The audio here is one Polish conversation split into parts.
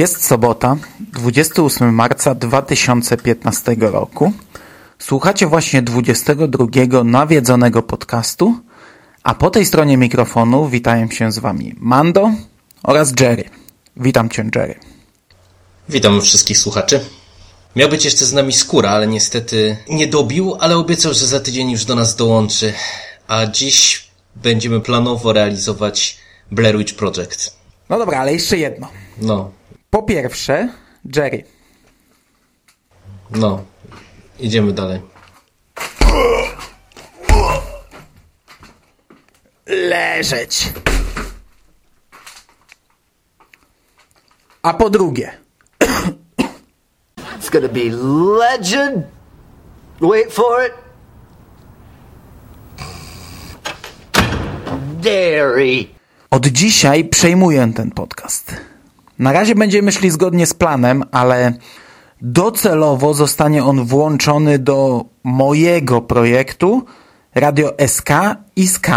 Jest sobota, 28 marca 2015 roku. Słuchacie właśnie 22 nawiedzonego podcastu, a po tej stronie mikrofonu witają się z Wami Mando oraz Jerry. Witam Cię, Jerry. Witam wszystkich słuchaczy. Miał być jeszcze z nami Skóra, ale niestety nie dobił, ale obiecał, że za tydzień już do nas dołączy. A dziś będziemy planowo realizować Blair Witch Project. No dobra, ale jeszcze jedno. No, Po pierwsze, Jerry. no. Idziemy dalej. Leżeć. A po drugie, It's gonna be legend. Wait for it. Dairy. Od dzisiaj przejmuję ten podcast. Na razie będziemy szli zgodnie z planem, ale docelowo zostanie on włączony do mojego projektu Radio SK i SK.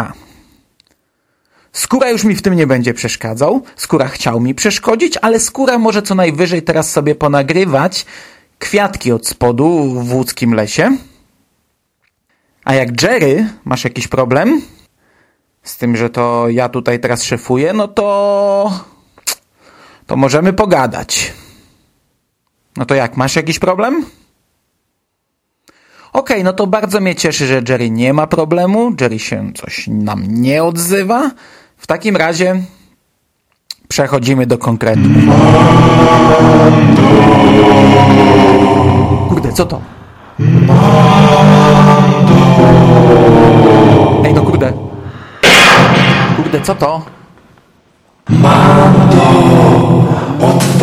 Skóra już mi w tym nie będzie przeszkadzał. Skóra chciał mi przeszkodzić, ale skóra może co najwyżej teraz sobie ponagrywać kwiatki od spodu w łódzkim lesie. A jak Jerry, masz jakiś problem? z tym, że to ja tutaj teraz szefuję, no to to możemy pogadać. No to jak, masz jakiś problem? Okej, no to bardzo mnie cieszy, że Jerry nie ma problemu, Jerry się coś nam nie odzywa. W takim razie przechodzimy do konkretu. Kurde, co to? Ej, no kurde. Kurde, co to?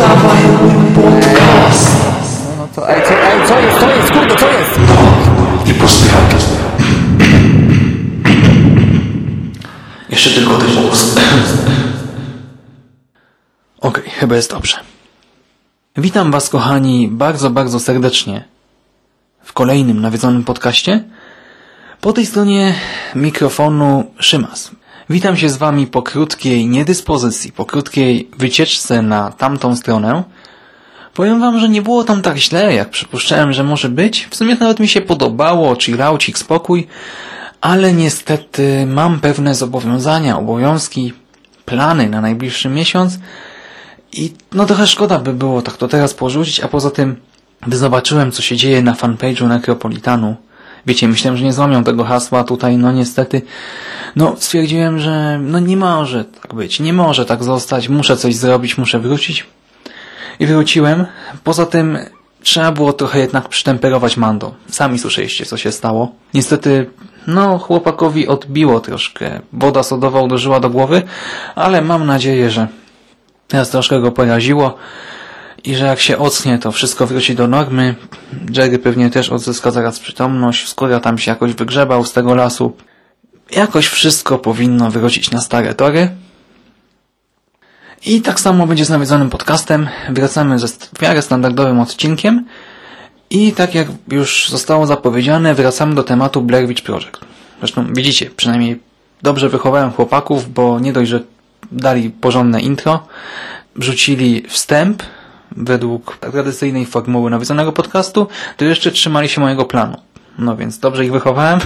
No, no to, ej, co, ej, co jest, co jest, kurde, co jest? Jeszcze tylko ten głos. Okej, chyba jest dobrze. Witam Was, kochani, bardzo, bardzo serdecznie w kolejnym nawiedzonym podcaście. Po tej stronie mikrofonu Szymas. Witam się z Wami po krótkiej niedyspozycji, po krótkiej wycieczce na tamtą stronę. Powiem Wam, że nie było tam tak źle, jak przypuszczałem, że może być. W sumie nawet mi się podobało, chillaucik, spokój, ale niestety mam pewne zobowiązania, obowiązki, plany na najbliższy miesiąc i no trochę szkoda by było tak to teraz porzucić, a poza tym gdy zobaczyłem, co się dzieje na fanpage'u Necropolitanu, wiecie, myślałem, że nie złamią tego hasła tutaj, no niestety, no stwierdziłem, że no nie może tak być, nie może tak zostać, muszę coś zrobić, muszę wrócić i wróciłem. Poza tym trzeba było trochę jednak przytemperować Mando. Sami słyszeliście, co się stało. Niestety, no, chłopakowi odbiło troszkę. Woda sodowa uderzyła do głowy, ale mam nadzieję, że teraz troszkę go poraziło i że jak się ocnie, to wszystko wróci do normy. Jerry pewnie też odzyska zaraz przytomność. Skóra tam się jakoś wygrzebał z tego lasu. Jakoś wszystko powinno wrócić na stare tory. I tak samo będzie z nawiedzonym podcastem. Wracamy ze w miarę standardowym odcinkiem. I tak jak już zostało zapowiedziane, wracamy do tematu Blair Witch Project. Zresztą widzicie, przynajmniej dobrze wychowałem chłopaków, bo nie dość, że dali porządne intro, wrzucili wstęp według tradycyjnej formuły nawiedzonego podcastu, to jeszcze trzymali się mojego planu. No więc dobrze ich wychowałem.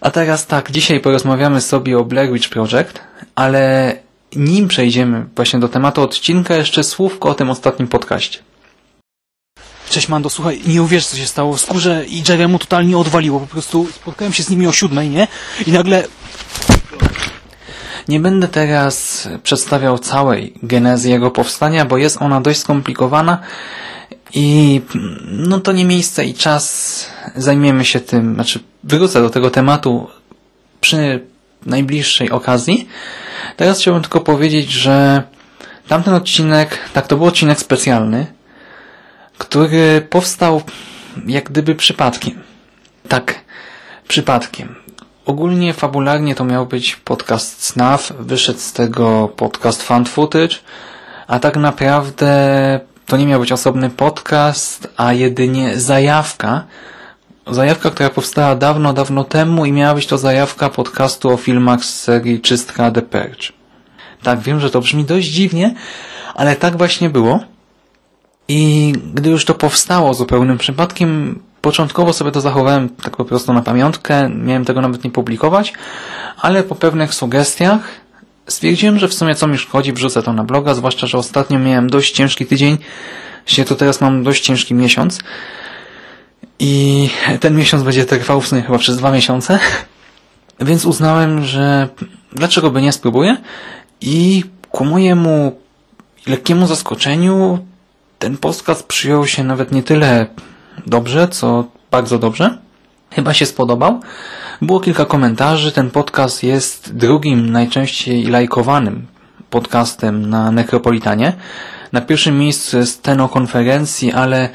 A teraz tak, dzisiaj porozmawiamy sobie o Blair Witch Project, ale nim przejdziemy właśnie do tematu odcinka, jeszcze słówko o tym ostatnim podcaście. Cześć Mando, słuchaj, nie uwierz co się stało skórze i Jeremu totalnie odwaliło, po prostu spotkałem się z nimi o siódmej, nie? I nagle... Nie będę teraz przedstawiał całej genezy jego powstania, bo jest ona dość skomplikowana i no to nie miejsce i czas zajmiemy się tym, znaczy wrócę do tego tematu przy najbliższej okazji. Teraz chciałbym tylko powiedzieć, że tamten odcinek, tak to był odcinek specjalny, który powstał jak gdyby przypadkiem. Tak, przypadkiem. Ogólnie fabularnie to miał być podcast SNAF, wyszedł z tego podcast Found Footage, a tak naprawdę to nie miał być osobny podcast, a jedynie zajawka. Zajawka, która powstała dawno, dawno temu i miała być to zajawka podcastu o filmach z serii Czystka The Purge. Tak, wiem, że to brzmi dość dziwnie, ale tak właśnie było. I gdy już to powstało zupełnym przypadkiem, początkowo sobie to zachowałem tak po prostu na pamiątkę, miałem tego nawet nie publikować, ale po pewnych sugestiach stwierdziłem, że w sumie co mi szkodzi, wrzucę to na bloga, zwłaszcza, że ostatnio miałem dość ciężki tydzień, się to teraz mam dość ciężki miesiąc i ten miesiąc będzie trwał w sumie chyba przez dwa miesiące, więc uznałem, że dlaczego by nie spróbuję i ku mojemu lekkiemu zaskoczeniu ten podcast przyjął się nawet nie tyle dobrze, co bardzo dobrze. Chyba się spodobał. Było kilka komentarzy. Ten podcast jest drugim najczęściej lajkowanym podcastem na Necropolitanie. Na pierwszym miejscu jest ten o konferencji, ale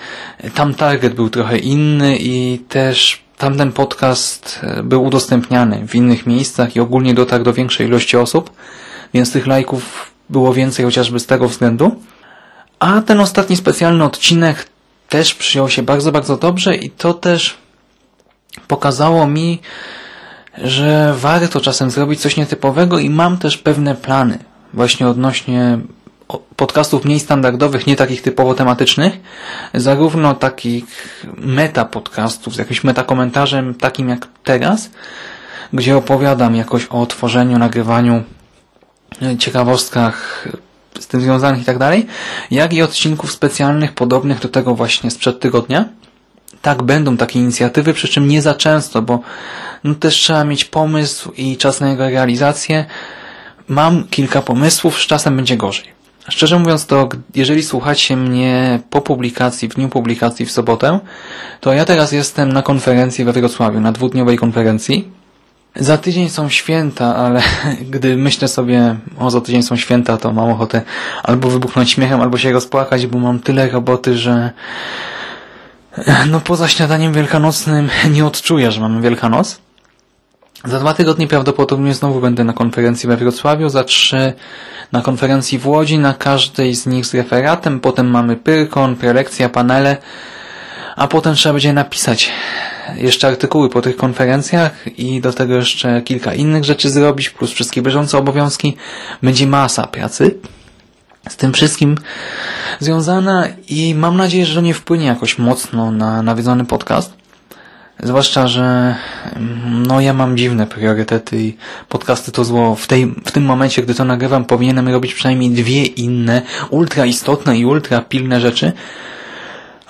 tam target był trochę inny i też tamten podcast był udostępniany w innych miejscach i ogólnie dotarł do większej ilości osób, więc tych lajków było więcej chociażby z tego względu. A ten ostatni specjalny odcinek też przyjął się bardzo, bardzo dobrze i to też pokazało mi, że warto czasem zrobić coś nietypowego i mam też pewne plany właśnie odnośnie podcastów mniej standardowych, nie takich typowo tematycznych, zarówno takich meta podcastów z jakimś metakomentarzem takim jak teraz, gdzie opowiadam jakoś o tworzeniu, nagrywaniu, ciekawostkach z tym związanych i tak dalej, jak i odcinków specjalnych podobnych do tego właśnie sprzed tygodnia. Tak, będą takie inicjatywy, przy czym nie za często, bo no też trzeba mieć pomysł i czas na jego realizację. Mam kilka pomysłów, z czasem będzie gorzej. Szczerze mówiąc to, jeżeli słuchacie mnie po publikacji, w dniu publikacji w sobotę, to ja teraz jestem na konferencji we Wrocławiu, na dwudniowej konferencji, za tydzień są święta, ale gdy myślę sobie, o za tydzień są święta, to mam ochotę albo wybuchnąć śmiechem, albo się rozpłakać, bo mam tyle roboty, że no poza śniadaniem wielkanocnym nie odczuję, że mamy Wielkanoc. Za dwa tygodnie prawdopodobnie znowu będę na konferencji we Wrocławiu, za trzy na konferencji w Łodzi, na każdej z nich z referatem, potem mamy Pyrkon, prelekcja, panele, a potem trzeba będzie napisać jeszcze artykuły po tych konferencjach i do tego jeszcze kilka innych rzeczy zrobić, plus wszystkie bieżące obowiązki. Będzie masa pracy z tym wszystkim związana i mam nadzieję, że nie wpłynie jakoś mocno na nawiedzony podcast. Zwłaszcza, że no ja mam dziwne priorytety i podcasty to zło. W, tej, w tym momencie, gdy to nagrywam, powinienem robić przynajmniej dwie inne, ultra istotne i ultra pilne rzeczy,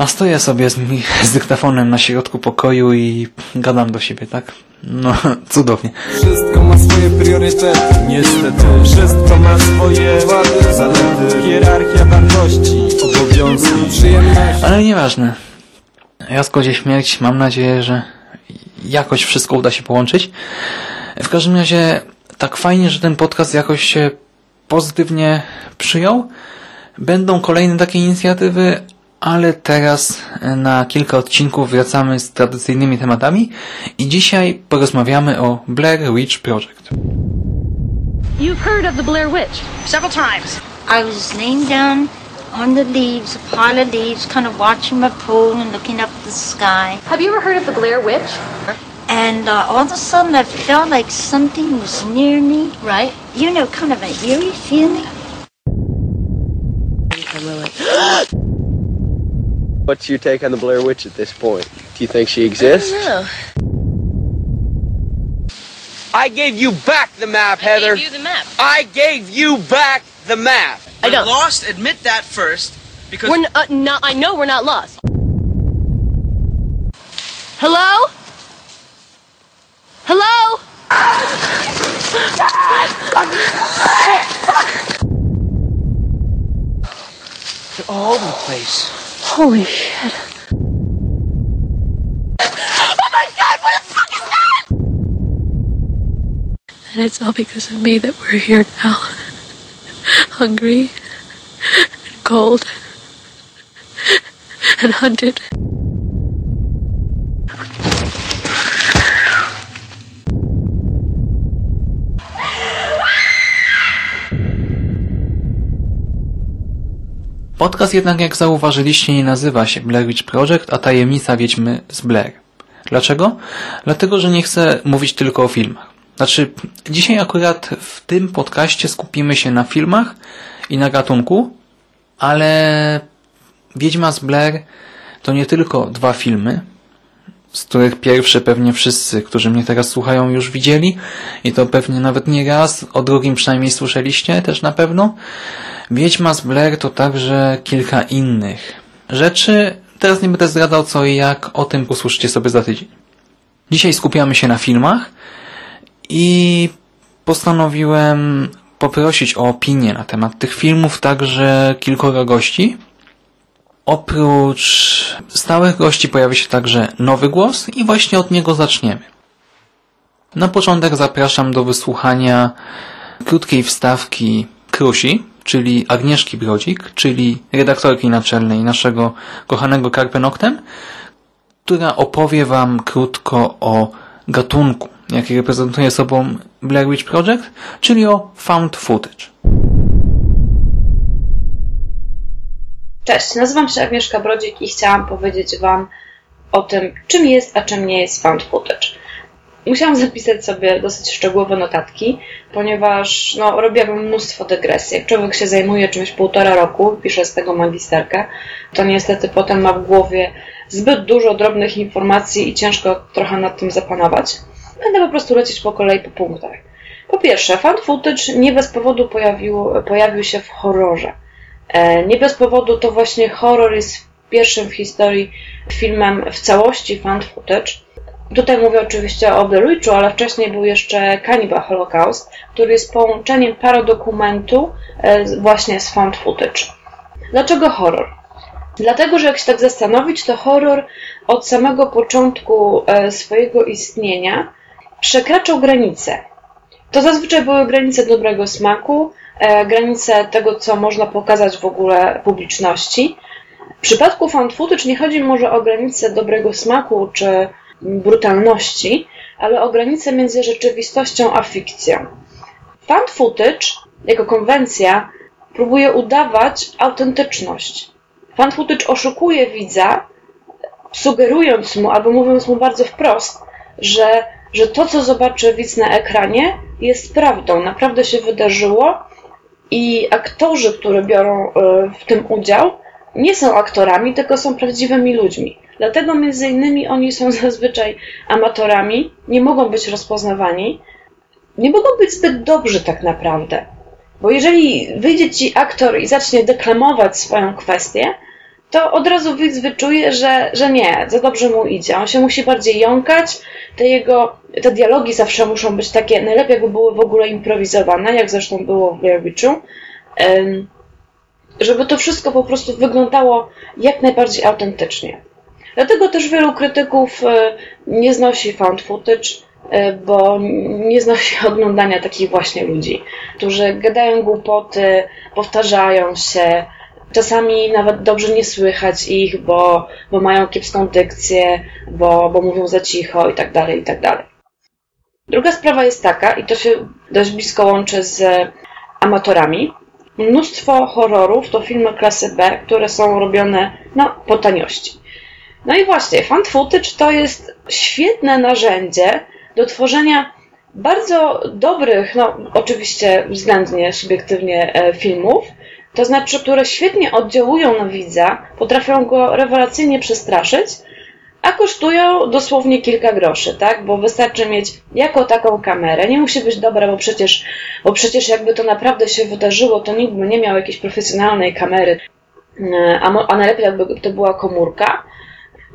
a stoję sobie z, z dyktafonem na środku pokoju i gadam do siebie, tak? No, cudownie. Wszystko ma swoje priorytety, niestety Wszystko ma swoje wady, zalety Hierarchia wartości, obowiązki, przyjemności Ale nieważne. Raz kodzie śmierć, mam nadzieję, że jakoś wszystko uda się połączyć. W każdym razie tak fajnie, że ten podcast jakoś się pozytywnie przyjął. Będą kolejne takie inicjatywy, ale teraz na kilka odcinków wracamy z tradycyjnymi tematami i dzisiaj porozmawiamy o Blair Witch Project. You've heard of the Blair Witch? Several times. I was laying down on the leaves, a pile of leaves, kind of watching my pool and looking up at the sky. Have you ever heard of the Blair Witch? And uh, all of a sudden I felt like something was near me. Right. You know, kind of an eerie feeling. What's your take on the Blair Witch at this point? Do you think she exists? No. I gave you back the map, Heather. you the map. I gave you back the map. I don't. lost, admit that first, because We're n- uh, not. I know we're not lost. Hello? Hello? They're all over the place. Holy shit. Oh my god, what the fuck is that? And it's all because of me that we're here now. Hungry and cold and hunted. Podcast jednak, jak zauważyliście, nie nazywa się Blair Witch Project, a Tajemnica Wiedźmy z Blair. Dlaczego? Dlatego, że nie chcę mówić tylko o filmach. Znaczy, dzisiaj akurat w tym podcaście skupimy się na filmach i na gatunku, ale Wiedźma z Blair to nie tylko dwa filmy, z których pierwszy pewnie wszyscy, którzy mnie teraz słuchają już widzieli i to pewnie nawet nie raz, o drugim przynajmniej słyszeliście też na pewno. Wiedźma z Blair to także kilka innych rzeczy. Teraz nie będę zdradzał co i jak, o tym posłuchajcie sobie za tydzień. Dzisiaj skupiamy się na filmach i postanowiłem poprosić o opinię na temat tych filmów także kilkoro gości. Oprócz stałych gości pojawi się także nowy głos i właśnie od niego zaczniemy. Na początek zapraszam do wysłuchania krótkiej wstawki Krusi, czyli Agnieszki Brodzik, czyli redaktorki naczelnej naszego kochanego Carpe Noctem, która opowie Wam krótko o gatunku, jaki reprezentuje sobą Blair Witch Project, czyli o found footage. Cześć, nazywam się Agnieszka Brodzik i chciałam powiedzieć Wam o tym, czym jest, a czym nie jest found footage. Musiałam zapisać sobie dosyć szczegółowe notatki, ponieważ no, robiłabym mnóstwo dygresji. Jak człowiek się zajmuje czymś półtora roku, pisze z tego magisterkę, to niestety potem ma w głowie zbyt dużo drobnych informacji i ciężko trochę nad tym zapanować. Będę po prostu lecieć po kolei po punktach. Po pierwsze, found footage nie bez powodu pojawił, pojawił się w horrorze. E, Nie bez powodu to właśnie horror jest pierwszym w historii filmem w całości found footage. Tutaj mówię oczywiście o Blair Witchu, ale wcześniej był jeszcze Cannibal Holocaust, który jest połączeniem parodokumentu e, właśnie z found footage. Dlaczego horror? Dlatego, że jak się tak zastanowić, to horror od samego początku e, swojego istnienia przekraczał granice. To zazwyczaj były granice dobrego smaku, e, granice tego, co można pokazać w ogóle publiczności. W przypadku found footage nie chodzi może o granice dobrego smaku czy brutalności, ale o granice między rzeczywistością a fikcją. Found footage, jako konwencja, próbuje udawać autentyczność. Found footage oszukuje widza, sugerując mu, albo mówiąc mu bardzo wprost, że, że to, co zobaczy widz na ekranie, jest prawdą, naprawdę się wydarzyło i aktorzy, którzy biorą e, w tym udział, nie są aktorami, tylko są prawdziwymi ludźmi. Dlatego między innymi oni są zazwyczaj amatorami, nie mogą być rozpoznawani, nie mogą być zbyt dobrzy tak naprawdę. Bo jeżeli wyjdzie ci aktor i zacznie deklamować swoją kwestię, to od razu widz wyczuje, że, że nie, za dobrze mu idzie. On się musi bardziej jąkać, te jego, te dialogi zawsze muszą być takie, najlepiej jakby były w ogóle improwizowane, jak zresztą było w Blair Witchu, em, żeby to wszystko po prostu wyglądało jak najbardziej autentycznie. Dlatego też wielu krytyków e, nie znosi found footage, e, bo nie znosi oglądania takich właśnie ludzi, którzy gadają głupoty, powtarzają się, czasami nawet dobrze nie słychać ich, bo, bo mają kiepską dykcję, bo, bo mówią za cicho i tak dalej, i tak dalej. Druga sprawa jest taka, i to się dość blisko łączy z amatorami. Mnóstwo horrorów to filmy klasy B, które są robione no, po taniości. No i właśnie, found footage to jest świetne narzędzie do tworzenia bardzo dobrych, no oczywiście względnie subiektywnie e, filmów, to znaczy, które świetnie oddziałują na widza, potrafią go rewelacyjnie przestraszyć, a kosztują dosłownie kilka groszy, tak? Bo wystarczy mieć jako taką kamerę. Nie musi być dobra, bo przecież, bo przecież jakby to naprawdę się wydarzyło, to nikt by nie miał jakiejś profesjonalnej kamery, e, a, a najlepiej jakby to była komórka.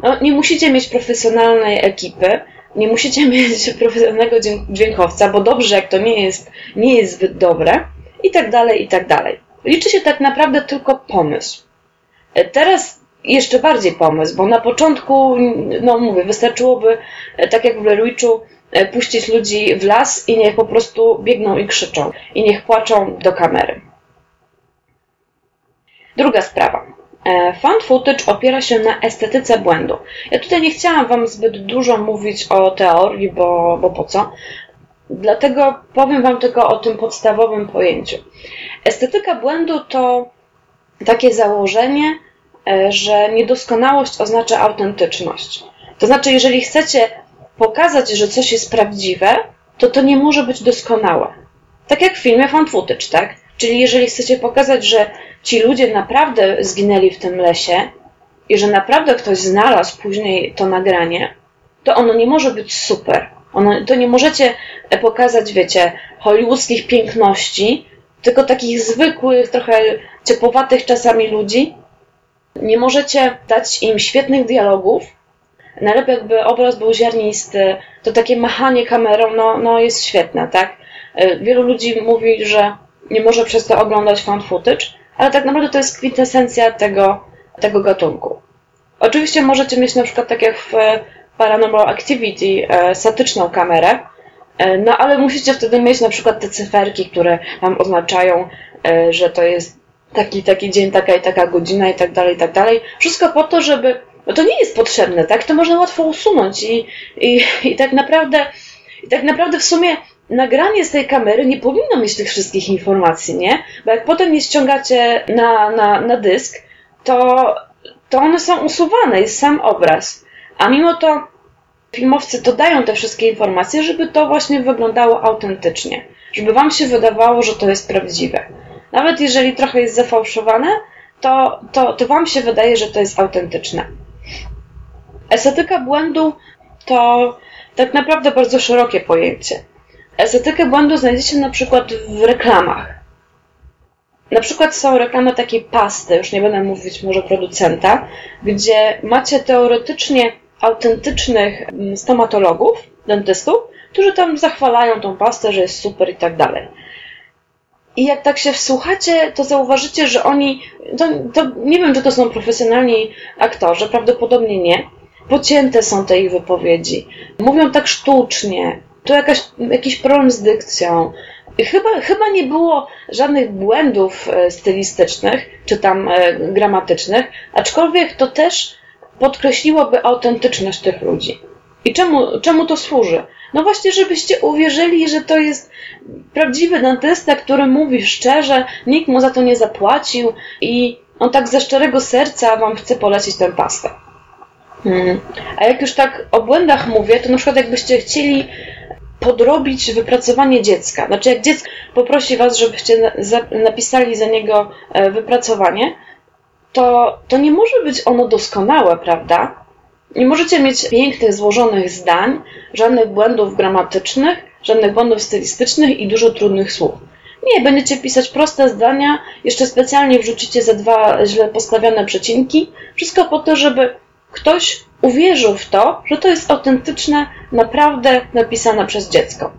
No, nie musicie mieć profesjonalnej ekipy, nie musicie mieć profesjonalnego dźwiękowca, bo dobrze, jak to nie jest, nie jest zbyt dobre, i tak dalej, i tak dalej. Liczy się tak naprawdę tylko pomysł. E, teraz jeszcze bardziej pomysł, bo na początku, no mówię, wystarczyłoby, e, tak jak w Blair e, puścić ludzi w las i niech po prostu biegną i krzyczą. I niech płaczą do kamery. Druga sprawa. Fan footage opiera się na estetyce błędu. Ja tutaj nie chciałam Wam zbyt dużo mówić o teorii, bo, bo po co? Dlatego powiem Wam tylko o tym podstawowym pojęciu. Estetyka błędu to takie założenie, e, że niedoskonałość oznacza autentyczność. To znaczy, jeżeli chcecie pokazać, że coś jest prawdziwe, to to nie może być doskonałe. Tak jak w filmie fan footage, tak? Czyli jeżeli chcecie pokazać, że ci ludzie naprawdę zginęli w tym lesie i że naprawdę ktoś znalazł później to nagranie, to ono nie może być super. To nie możecie pokazać, wiecie, hollywoodzkich piękności, tylko takich zwykłych, trochę ciepłowatych czasami ludzi. Nie możecie dać im świetnych dialogów. Najlepiej jakby obraz był ziarnisty, to takie machanie kamerą, no, no jest świetne, tak? Wielu ludzi mówi, że nie może przez to oglądać fan footage, ale tak naprawdę to jest kwintesencja tego, tego gatunku. Oczywiście możecie mieć na przykład tak jak w Paranormal Activity e, statyczną kamerę, e, no ale musicie wtedy mieć na przykład te cyferki, które Wam oznaczają, e, że to jest taki, taki dzień, taka i taka godzina i tak dalej, i tak dalej. Wszystko po to, żeby... No to nie jest potrzebne, tak? To można łatwo usunąć i, i, i tak naprawdę i tak naprawdę w sumie nagranie z tej kamery nie powinno mieć tych wszystkich informacji, nie? Bo jak potem je ściągacie na, na, na dysk, to, to one są usuwane, jest sam obraz. A mimo to filmowcy dodają te wszystkie informacje, żeby to właśnie wyglądało autentycznie. Żeby wam się wydawało, że to jest prawdziwe. Nawet jeżeli trochę jest zafałszowane, to, to, to wam się wydaje, że to jest autentyczne. Estetyka błędu to tak naprawdę bardzo szerokie pojęcie. Estetykę błędu znajdziecie na przykład w reklamach. Na przykład są reklamy takiej pasty, już nie będę mówić może producenta, gdzie macie teoretycznie autentycznych mm, stomatologów, dentystów, którzy tam zachwalają tą pastę, że jest super i tak dalej. I jak tak się wsłuchacie, to zauważycie, że oni, to, to nie wiem, czy to są profesjonalni aktorzy, prawdopodobnie nie. Pocięte są te ich wypowiedzi. Mówią tak sztucznie. Tu jakaś, jakiś problem z dykcją. Chyba, chyba nie było żadnych błędów e, stylistycznych, czy tam e, gramatycznych, aczkolwiek to też podkreśliłoby autentyczność tych ludzi. I czemu, czemu to służy? No właśnie, żebyście uwierzyli, że to jest prawdziwy dentysta, który mówi szczerze, nikt mu za to nie zapłacił i on tak ze szczerego serca wam chce polecić tę pastę. Hmm. A jak już tak o błędach mówię, to na przykład jakbyście chcieli podrobić wypracowanie dziecka. Znaczy, jak dziecko poprosi was, żebyście napisali za niego e, wypracowanie, to, to nie może być ono doskonałe, prawda? Nie możecie mieć pięknych, złożonych zdań, żadnych błędów gramatycznych, żadnych błędów stylistycznych i dużo trudnych słów. Nie, będziecie pisać proste zdania, jeszcze specjalnie wrzucicie ze dwa źle postawione przecinki. Wszystko po to, żeby ktoś uwierzył w to, że to jest autentyczne, naprawdę napisane przez dziecko.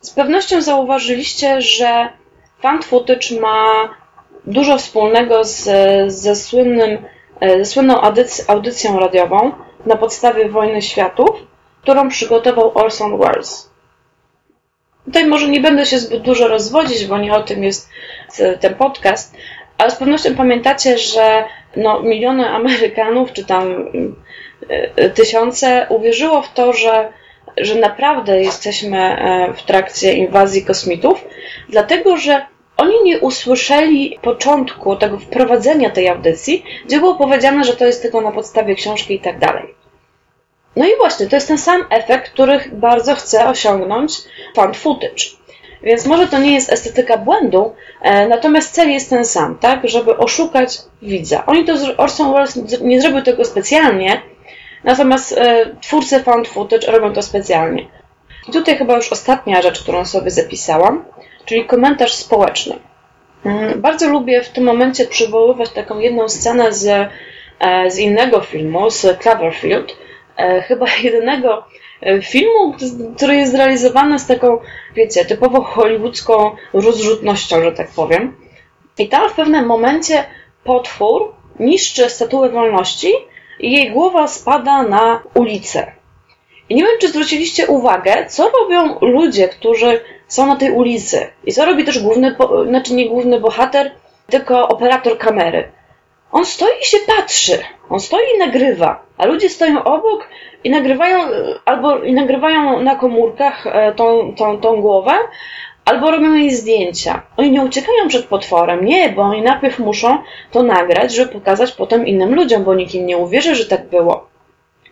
Z pewnością zauważyliście, że fan footage ma dużo wspólnego z, ze, słynnym, ze słynną audycją radiową na podstawie Wojny Światów, którą przygotował Orson Welles. Tutaj może nie będę się zbyt dużo rozwodzić, bo nie o tym jest ten podcast, ale z pewnością pamiętacie, że no, miliony Amerykanów, czy tam y, tysiące, uwierzyło w to, że, że naprawdę jesteśmy e, w trakcie inwazji kosmitów, dlatego że oni nie usłyszeli początku tego wprowadzenia tej audycji, gdzie było powiedziane, że to jest tylko na podstawie książki i tak dalej. No i właśnie, to jest ten sam efekt, który bardzo chce osiągnąć fan footage. Więc może to nie jest estetyka błędu, e, natomiast cel jest ten sam, tak? Żeby oszukać widza. Oni to, Orson Welles nie zrobił tego specjalnie, Natomiast e, twórcy found footage robią to specjalnie. I tutaj chyba już ostatnia rzecz, którą sobie zapisałam, czyli komentarz społeczny. Mm, bardzo lubię w tym momencie przywoływać taką jedną scenę z, e, z innego filmu, z Cloverfield, e, chyba jedynego e, filmu, który jest zrealizowany z taką, wiecie, typowo hollywoodzką rozrzutnością, że tak powiem. I tam w pewnym momencie potwór niszczy statuę wolności i jej głowa spada na ulicę. I nie wiem, czy zwróciliście uwagę, co robią ludzie, którzy są na tej ulicy. I co robi też główny, znaczy nie główny bohater, tylko operator kamery. On stoi i się patrzy. On stoi i nagrywa, a ludzie stoją obok i nagrywają, albo i nagrywają na komórkach e, tą, tą, tą głowę, albo robią jej zdjęcia. Oni nie uciekają przed potworem, nie, bo oni najpierw muszą to nagrać, żeby pokazać potem innym ludziom, bo nikt im nie uwierzy, że tak było.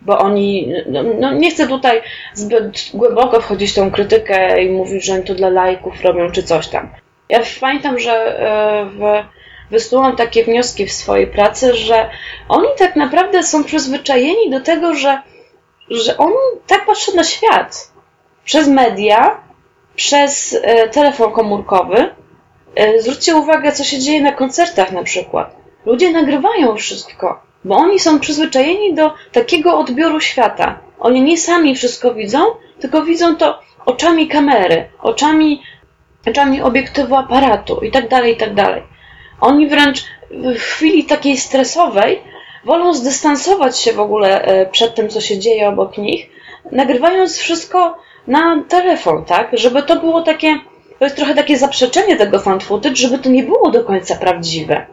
Bo oni, no, no nie chcę tutaj zbyt głęboko wchodzić w tą krytykę i mówić, że oni to dla lajków robią czy coś tam. Ja pamiętam, że e, w, takie wnioski w swojej pracy, że oni tak naprawdę są przyzwyczajeni do tego, że, że oni tak patrzą na świat. Przez media, przez e, telefon komórkowy. E, zwróćcie uwagę, co się dzieje na koncertach na przykład. Ludzie nagrywają wszystko, bo oni są przyzwyczajeni do takiego odbioru świata. Oni nie sami wszystko widzą, tylko widzą to oczami kamery, oczami, oczami obiektywu aparatu i tak dalej, i tak dalej. Oni wręcz w chwili takiej stresowej wolą zdystansować się w ogóle e, przed tym, co się dzieje obok nich, nagrywając wszystko na telefon, tak? Żeby to było takie, to jest trochę takie zaprzeczenie tego fan footage, żeby to nie było do końca prawdziwe.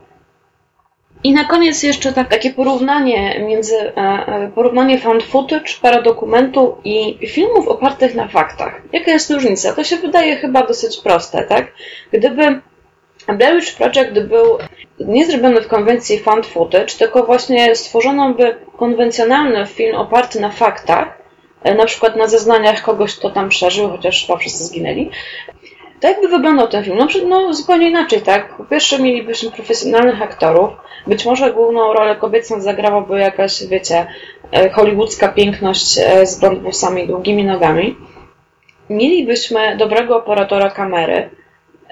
I na koniec jeszcze tak, takie porównanie między e, e, porównanie fan footage, paradokumentu i filmów opartych na faktach. Jaka jest różnica? To się wydaje chyba dosyć proste, tak? Gdyby Blair Witch Project był nie zrobiony w konwencji fan footage, tylko właśnie stworzono by konwencjonalny film oparty na faktach, E, na przykład na zeznaniach kogoś, kto tam przeżył, chociaż chyba wszyscy zginęli. To jakby wyglądał ten film? No, no zupełnie inaczej, tak? Po pierwsze mielibyśmy profesjonalnych aktorów, być może główną rolę kobiecą zagrałaby jakaś, wiecie, e, hollywoodzka piękność e, z blond włosami długimi nogami. Mielibyśmy dobrego operatora kamery,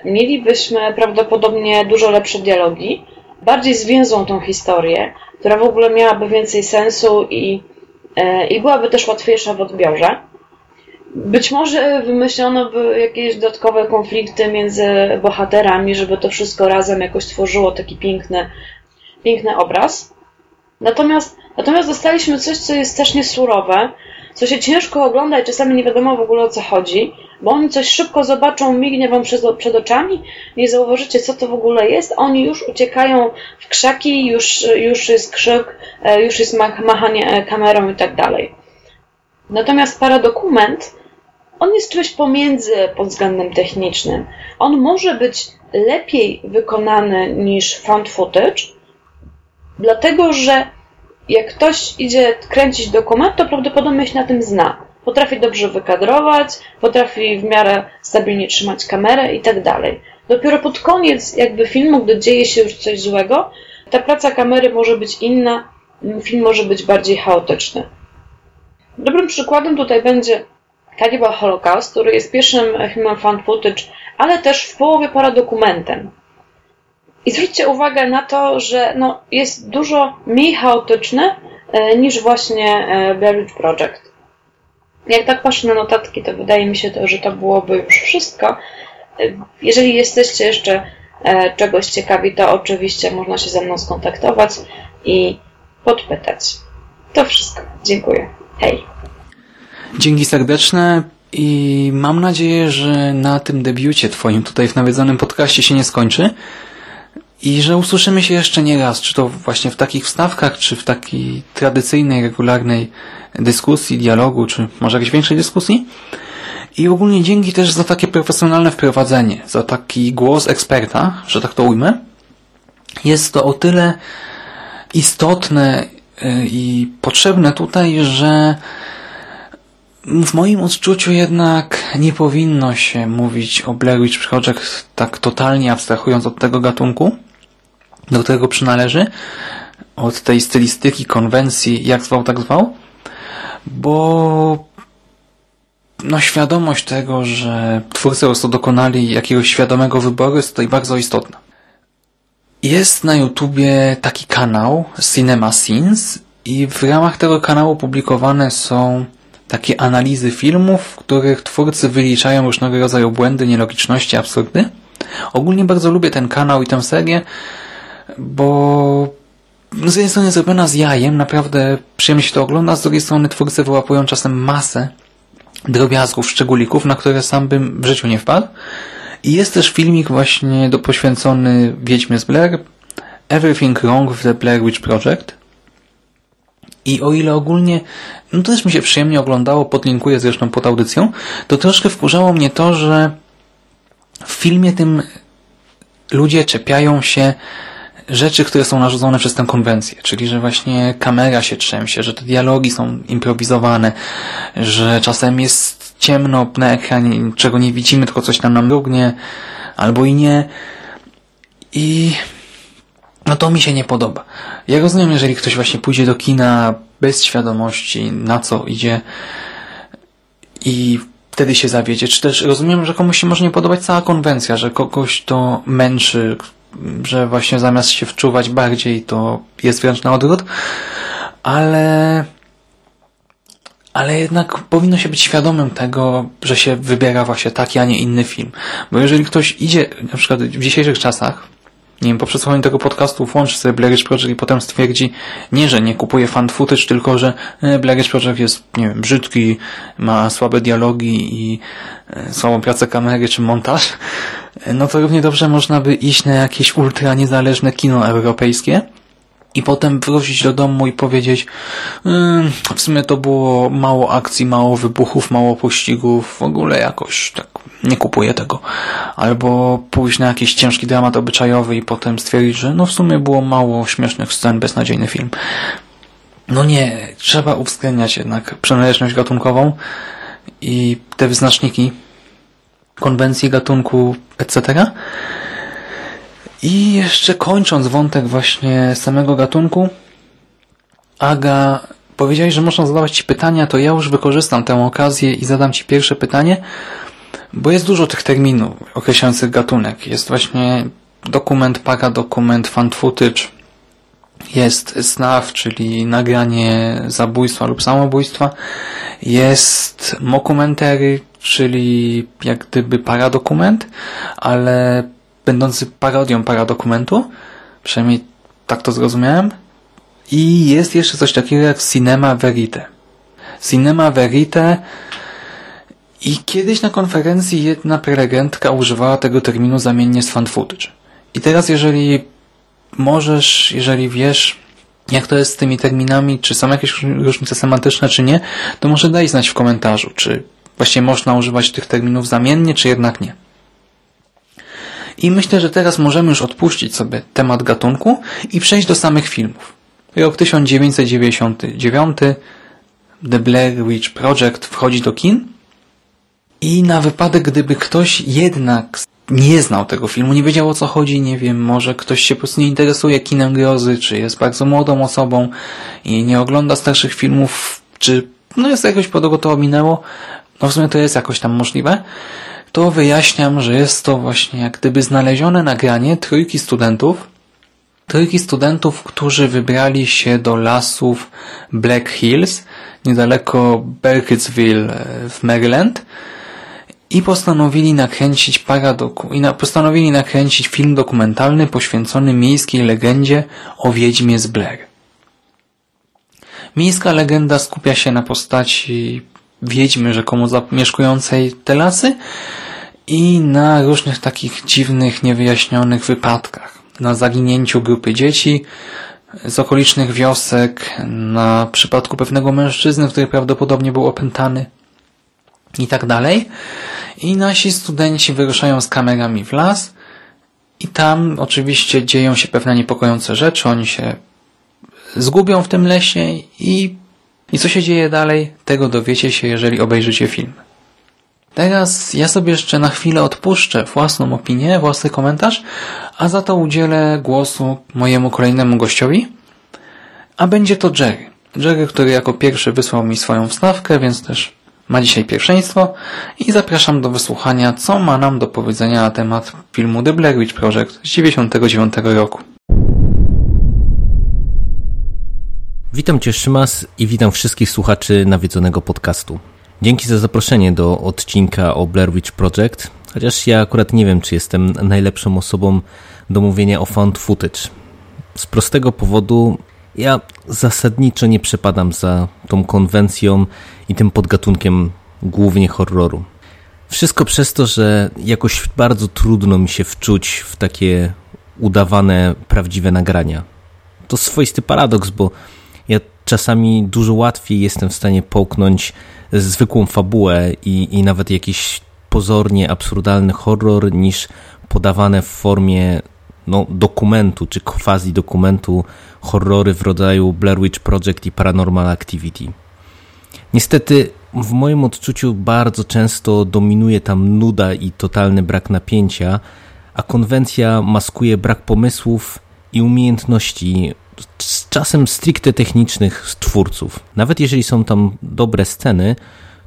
mielibyśmy prawdopodobnie dużo lepsze dialogi, bardziej zwięzłą tą historię, która w ogóle miałaby więcej sensu i E, i byłaby też łatwiejsza w odbiorze. Być może wymyślono by jakieś dodatkowe konflikty między bohaterami, żeby to wszystko razem jakoś tworzyło taki piękny, piękny obraz. Natomiast, natomiast dostaliśmy coś, co jest też niesurowe, co się ciężko ogląda i czasami nie wiadomo w ogóle o co chodzi, bo oni coś szybko zobaczą, mignie wam przed, przed oczami, nie zauważycie co to w ogóle jest, oni już uciekają w krzaki, już, już jest krzyk, e, już jest machanie e, kamerą i tak dalej. Natomiast paradokument, on jest czymś pomiędzy pod względem technicznym. On może być lepiej wykonany niż found footage, dlatego że jak ktoś idzie kręcić dokument, to prawdopodobnie się na tym zna. Potrafi dobrze wykadrować, potrafi w miarę stabilnie trzymać kamerę i tak dalej. Dopiero pod koniec jakby filmu, gdy dzieje się już coś złego, ta praca kamery może być inna, film może być bardziej chaotyczny. Dobrym przykładem tutaj będzie Cannibal Holocaust, który jest pierwszym filmem fan footage, ale też w połowie paradokumentem. I zwróćcie uwagę na to, że no, jest dużo mniej chaotyczny e, niż właśnie e, Blair Witch Project. Jak tak patrzę na notatki, to wydaje mi się, to, że to byłoby już wszystko. E, jeżeli jesteście jeszcze czegoś ciekawi, to oczywiście można się ze mną skontaktować i podpytać. To wszystko. Dziękuję. Hej. Dzięki serdeczne i mam nadzieję, że na tym debiucie Twoim tutaj w nawiedzonym podcaście się nie skończy i że usłyszymy się jeszcze nie raz, czy to właśnie w takich wstawkach, czy w takiej tradycyjnej, regularnej dyskusji, dialogu, czy może jakiejś większej dyskusji. I ogólnie dzięki też za takie profesjonalne wprowadzenie, za taki głos eksperta, że tak to ujmę. Jest to o tyle istotne y, i potrzebne tutaj, że w moim odczuciu jednak nie powinno się mówić o Witch Project tak totalnie abstrahując od tego gatunku, do którego przynależy, od tej stylistyki, konwencji, jak zwał, tak zwał, bo no świadomość tego, że twórcy po dokonali jakiegoś świadomego wyboru jest tutaj bardzo istotna. Jest na YouTubie taki kanał Cinema Scenes i w ramach tego kanału publikowane są takie analizy filmów, w których twórcy wyliczają różnego rodzaju błędy, nielogiczności, absurdy. Ogólnie bardzo lubię ten kanał i tę serię, bo z jednej strony zrobiona z jajem, naprawdę przyjemnie się to ogląda, z drugiej strony twórcy wyłapują czasem masę drobiazgów, szczególików, na które sam bym w życiu nie wpadł. I jest też filmik właśnie do, poświęcony Wiedźmie z Blair, Everything Wrong with the Blair Witch Project. I o ile ogólnie, no to też mi się przyjemnie oglądało, podlinkuję zresztą pod audycją, to troszkę wkurzało mnie to, że w filmie tym ludzie czepiają się rzeczy, które są narzucone przez tę konwencję, czyli że właśnie kamera się trzęsie, że te dialogi są improwizowane, że czasem jest ciemno na ekranie, czego nie widzimy, tylko coś tam nam mrugnie, albo i nie. I no to mi się nie podoba. Ja rozumiem, jeżeli ktoś właśnie pójdzie do kina bez świadomości, na co idzie i wtedy się zawiedzie. Czy też rozumiem, że komuś się może nie podobać cała konwencja, że kogoś to męczy, że właśnie zamiast się wczuwać bardziej, to jest wręcz na odwrót, ale ale jednak powinno się być świadomym tego, że się wybiera właśnie taki, a nie inny film. Bo jeżeli ktoś idzie, na przykład w dzisiejszych czasach, nie wiem, po przesłuchaniu tego podcastu włączy sobie Blair Witch Project i potem stwierdzi, nie, że nie kupuje fan footage, tylko że e, Blair Witch Project jest, nie wiem, brzydki, ma słabe dialogi i e, słabą pracę kamery czy montaż, e, no to równie dobrze można by iść na jakieś ultra niezależne kino europejskie i potem wrócić do domu i powiedzieć yy, w sumie to było mało akcji, mało wybuchów, mało pościgów, w ogóle jakoś tak nie kupuję tego. Albo pójść na jakiś ciężki dramat obyczajowy i potem stwierdzić, że no w sumie było mało śmiesznych scen, beznadziejny film. No nie, trzeba uwzględniać jednak przynależność gatunkową i te wyznaczniki konwencji gatunku, etc. I jeszcze kończąc wątek właśnie samego gatunku, Aga, powiedziałeś, że można zadawać Ci pytania, to ja już wykorzystam tę okazję i zadam Ci pierwsze pytanie, bo jest dużo tych terminów określających gatunek. Jest właśnie dokument, paradokument, fan footage, jest snuff, czyli nagranie zabójstwa lub samobójstwa, jest mockumentary, czyli jak gdyby paradokument, ale będący parodią paradokumentu, przynajmniej tak to zrozumiałem. I jest jeszcze coś takiego jak Cinema Verite. Cinema Verite i kiedyś na konferencji jedna prelegentka używała tego terminu zamiennie z fan footage. I teraz jeżeli możesz, jeżeli wiesz, jak to jest z tymi terminami, czy są jakieś różnice semantyczne, czy nie, to może daj znać w komentarzu, czy właśnie można używać tych terminów zamiennie, czy jednak nie. I myślę, że teraz możemy już odpuścić sobie temat gatunku i przejść do samych filmów. Rok 1999 The Blair Witch Project wchodzi do kin. I na wypadek, gdyby ktoś jednak nie znał tego filmu, nie wiedział o co chodzi, nie wiem, może ktoś się po prostu nie interesuje kinem grozy, czy jest bardzo młodą osobą i nie ogląda starszych filmów, czy no jest jakoś podobno to ominęło, no w sumie to jest jakoś tam możliwe, to wyjaśniam, że jest to właśnie jak gdyby znalezione nagranie trójki studentów, trójki studentów, którzy wybrali się do lasów Black Hills, niedaleko Burkittsville w Maryland, i postanowili nakręcić paradoku i na, postanowili nakręcić film dokumentalny poświęcony miejskiej legendzie o wiedźmie z Blair. Miejska legenda skupia się na postaci wiedźmy rzekomo zamieszkującej te lasy i na różnych takich dziwnych, niewyjaśnionych wypadkach. Na zaginięciu grupy dzieci z okolicznych wiosek, na przypadku pewnego mężczyzny, który prawdopodobnie był opętany i tak dalej. I nasi studenci wyruszają z kamerami w las i tam oczywiście dzieją się pewne niepokojące rzeczy. Oni się zgubią w tym lesie i, i co się dzieje dalej, tego dowiecie się, jeżeli obejrzycie film. Teraz ja sobie jeszcze na chwilę odpuszczę własną opinię, własny komentarz, a za to udzielę głosu mojemu kolejnemu gościowi, a będzie to Jerry. Jerry, który jako pierwszy wysłał mi swoją wstawkę, więc też ma dzisiaj pierwszeństwo i zapraszam do wysłuchania, co ma nam do powiedzenia na temat filmu The Blair Witch Project z 1999 roku. Witam Cię Szymas i witam wszystkich słuchaczy nawiedzonego podcastu. Dzięki za zaproszenie do odcinka o Blair Witch Project, chociaż ja akurat nie wiem, czy jestem najlepszą osobą do mówienia o found footage. Z prostego powodu ja zasadniczo nie przepadam za tą konwencją i tym podgatunkiem głównie horroru. Wszystko przez to, że jakoś bardzo trudno mi się wczuć w takie udawane, prawdziwe nagrania. To swoisty paradoks, bo czasami dużo łatwiej jestem w stanie połknąć zwykłą fabułę i, i nawet jakiś pozornie absurdalny horror niż podawane w formie no, dokumentu czy quasi dokumentu horrory w rodzaju Blair Witch Project i Paranormal Activity. Niestety w moim odczuciu bardzo często dominuje tam nuda i totalny brak napięcia, a konwencja maskuje brak pomysłów i umiejętności, czasem stricte technicznych twórców. Nawet jeżeli są tam dobre sceny,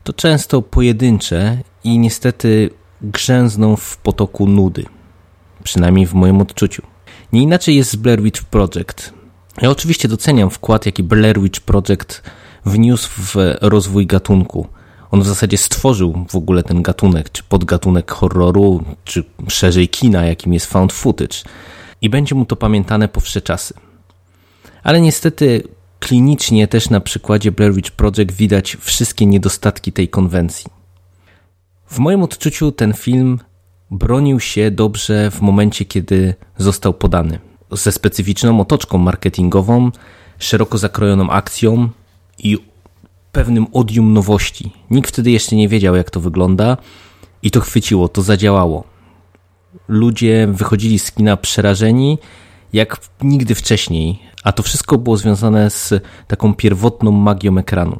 to często pojedyncze i niestety grzęzną w potoku nudy. Przynajmniej w moim odczuciu. Nie inaczej jest z Blair Witch Project. Ja oczywiście doceniam wkład, jaki Blair Witch Project wniósł w rozwój gatunku. On w zasadzie stworzył w ogóle ten gatunek, czy podgatunek horroru, czy szerzej kina, jakim jest found footage. I będzie mu to pamiętane po wsze czasy. Ale niestety klinicznie też na przykładzie Blair Witch Project widać wszystkie niedostatki tej konwencji. W moim odczuciu ten film bronił się dobrze w momencie, kiedy został podany. Ze specyficzną otoczką marketingową, szeroko zakrojoną akcją i pewnym odium nowości. Nikt wtedy jeszcze nie wiedział, jak to wygląda, i to chwyciło, to zadziałało. Ludzie wychodzili z kina przerażeni, jak nigdy wcześniej, a to wszystko było związane z taką pierwotną magią ekranu.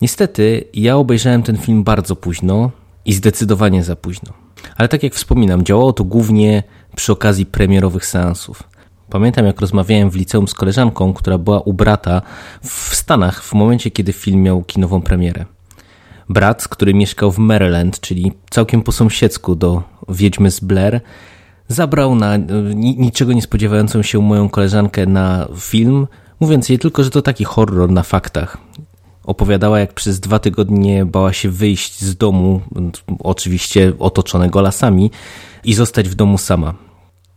Niestety, ja obejrzałem ten film bardzo późno i zdecydowanie za późno. Ale tak jak wspominam, działało to głównie przy okazji premierowych seansów. Pamiętam, jak rozmawiałem w liceum z koleżanką, która była u brata w Stanach w momencie, kiedy film miał kinową premierę. Brat, który mieszkał w Maryland, czyli całkiem po sąsiedzku do Wiedźmy z Blair, zabrał na niczego nie spodziewającą się moją koleżankę na film, mówiąc jej tylko, że to taki horror na faktach. Opowiadała, jak przez dwa tygodnie bała się wyjść z domu, oczywiście otoczonego lasami, i zostać w domu sama.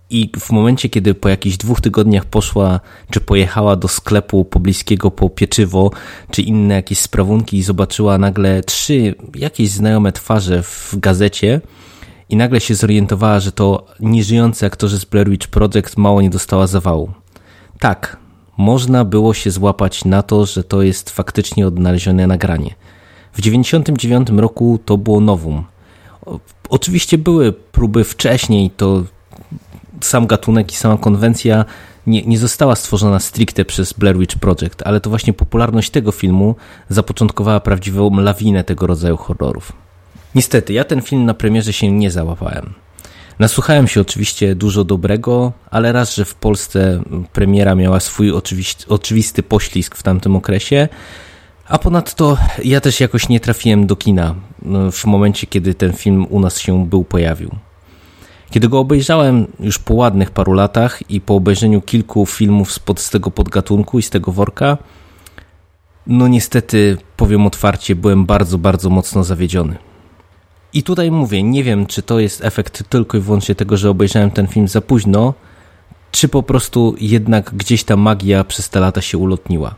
I w momencie, kiedy po jakichś dwóch tygodniach poszła, czy pojechała do sklepu pobliskiego po pieczywo, czy inne jakieś sprawunki i zobaczyła nagle trzy jakieś znajome twarze w gazecie i nagle się zorientowała, że to nieżyjący aktorzy z Blair Witch Project mało nie dostała zawału. Tak, można było się złapać na to, że to jest faktycznie odnalezione nagranie. W 99 roku to było nowum. Oczywiście były próby wcześniej, to sam gatunek i sama konwencja nie, nie została stworzona stricte przez Blair Witch Project, ale to właśnie popularność tego filmu zapoczątkowała prawdziwą lawinę tego rodzaju horrorów. Niestety, ja ten film na premierze się nie załapałem. Nasłuchałem się oczywiście dużo dobrego, ale raz, że w Polsce premiera miała swój oczywisty, poślizg w tamtym okresie, a ponadto ja też jakoś nie trafiłem do kina no, w momencie, kiedy ten film u nas się był pojawił. Kiedy go obejrzałem już po ładnych paru latach i po obejrzeniu kilku filmów spod, z tego podgatunku i z tego worka, no niestety, powiem otwarcie, byłem bardzo, bardzo mocno zawiedziony. I tutaj mówię, nie wiem, czy to jest efekt tylko i wyłącznie tego, że obejrzałem ten film za późno, czy po prostu jednak gdzieś ta magia przez te lata się ulotniła.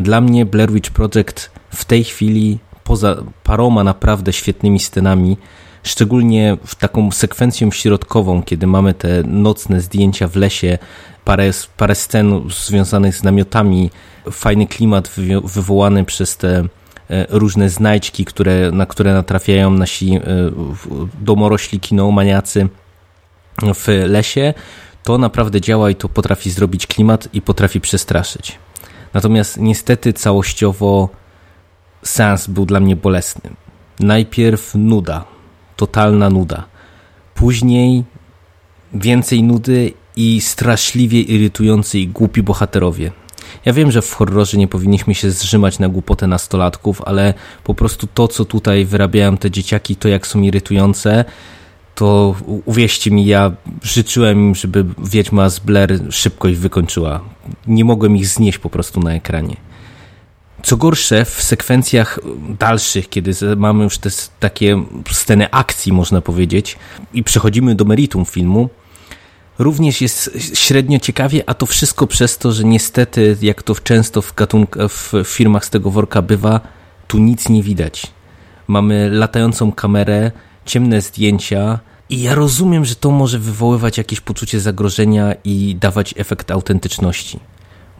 Dla mnie Blair Witch Project w tej chwili, poza paroma naprawdę świetnymi scenami, szczególnie w taką sekwencją środkową, kiedy mamy te nocne zdjęcia w lesie, parę, parę scen związanych z namiotami, fajny klimat wywołany przez te różne znajdźki, które, na które natrafiają nasi e, domorośli kinomaniacy w lesie, to naprawdę działa i to potrafi zrobić klimat i potrafi przestraszyć. Natomiast niestety całościowo sens był dla mnie bolesny. Najpierw nuda, totalna nuda. Później więcej nudy i straszliwie irytujący i głupi bohaterowie. Ja wiem, że w horrorze nie powinniśmy się zrzymać na głupotę nastolatków, ale po prostu to, co tutaj wyrabiają te dzieciaki, to jak są irytujące, to uwierzcie mi, ja życzyłem im, żeby Wiedźma z Blair szybko ich wykończyła. Nie mogłem ich znieść po prostu na ekranie. Co gorsze, w sekwencjach dalszych, kiedy mamy już te takie sceny akcji, można powiedzieć, i przechodzimy do meritum filmu, również jest średnio ciekawie, a to wszystko przez to, że niestety, jak to często w, gatunk- w filmach z tego worka bywa, tu nic nie widać. Mamy latającą kamerę, ciemne zdjęcia, i ja rozumiem, że to może wywoływać jakieś poczucie zagrożenia i dawać efekt autentyczności.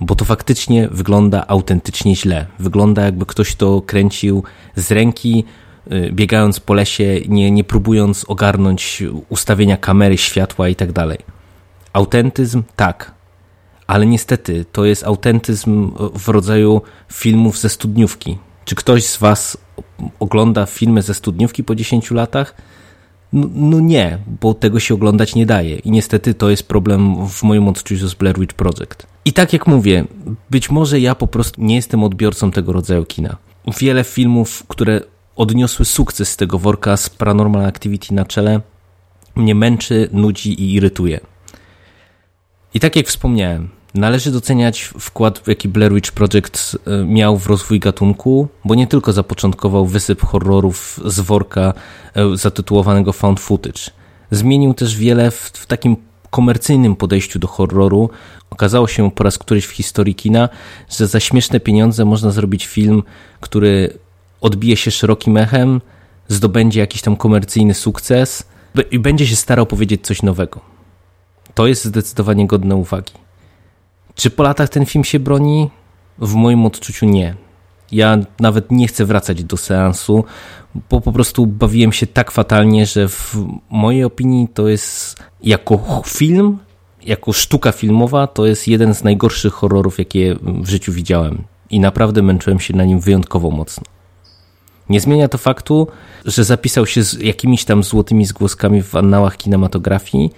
Bo to faktycznie wygląda autentycznie źle. Wygląda jakby ktoś to kręcił z ręki, y, biegając po lesie, nie, nie próbując ogarnąć ustawienia kamery, światła i tak dalej. Autentyzm tak, ale niestety to jest autentyzm w rodzaju filmów ze studniówki. Czy ktoś z Was ogląda filmy ze studniówki po 10 latach? No, no, nie, bo tego się oglądać nie daje. I niestety to jest problem w moim odczuciu z Blair Witch Project. I tak jak mówię, być może ja po prostu nie jestem odbiorcą tego rodzaju kina. Wiele filmów, które odniosły sukces z tego worka z Paranormal Activity na czele, mnie męczy, nudzi i irytuje. I tak jak wspomniałem, Należy doceniać wkład, jaki Blair Witch Project e, miał w rozwój gatunku, bo nie tylko zapoczątkował wysyp horrorów z worka e, zatytułowanego Found Footage. Zmienił też wiele w, w takim komercyjnym podejściu do horroru. Okazało się po raz któryś w historii kina, że za śmieszne pieniądze można zrobić film, który odbije się szerokim echem, zdobędzie jakiś tam komercyjny sukces i będzie się starał powiedzieć coś nowego. To jest zdecydowanie godne uwagi. Czy po latach ten film się broni? W moim odczuciu nie. Ja nawet nie chcę wracać do seansu, bo po prostu bawiłem się tak fatalnie, że w mojej opinii to jest jako film, jako sztuka filmowa, to jest jeden z najgorszych horrorów, jakie w życiu widziałem. I naprawdę męczyłem się na nim wyjątkowo mocno. Nie zmienia to faktu, że zapisał się z jakimiś tam złotymi zgłoskami w annałach kinematografii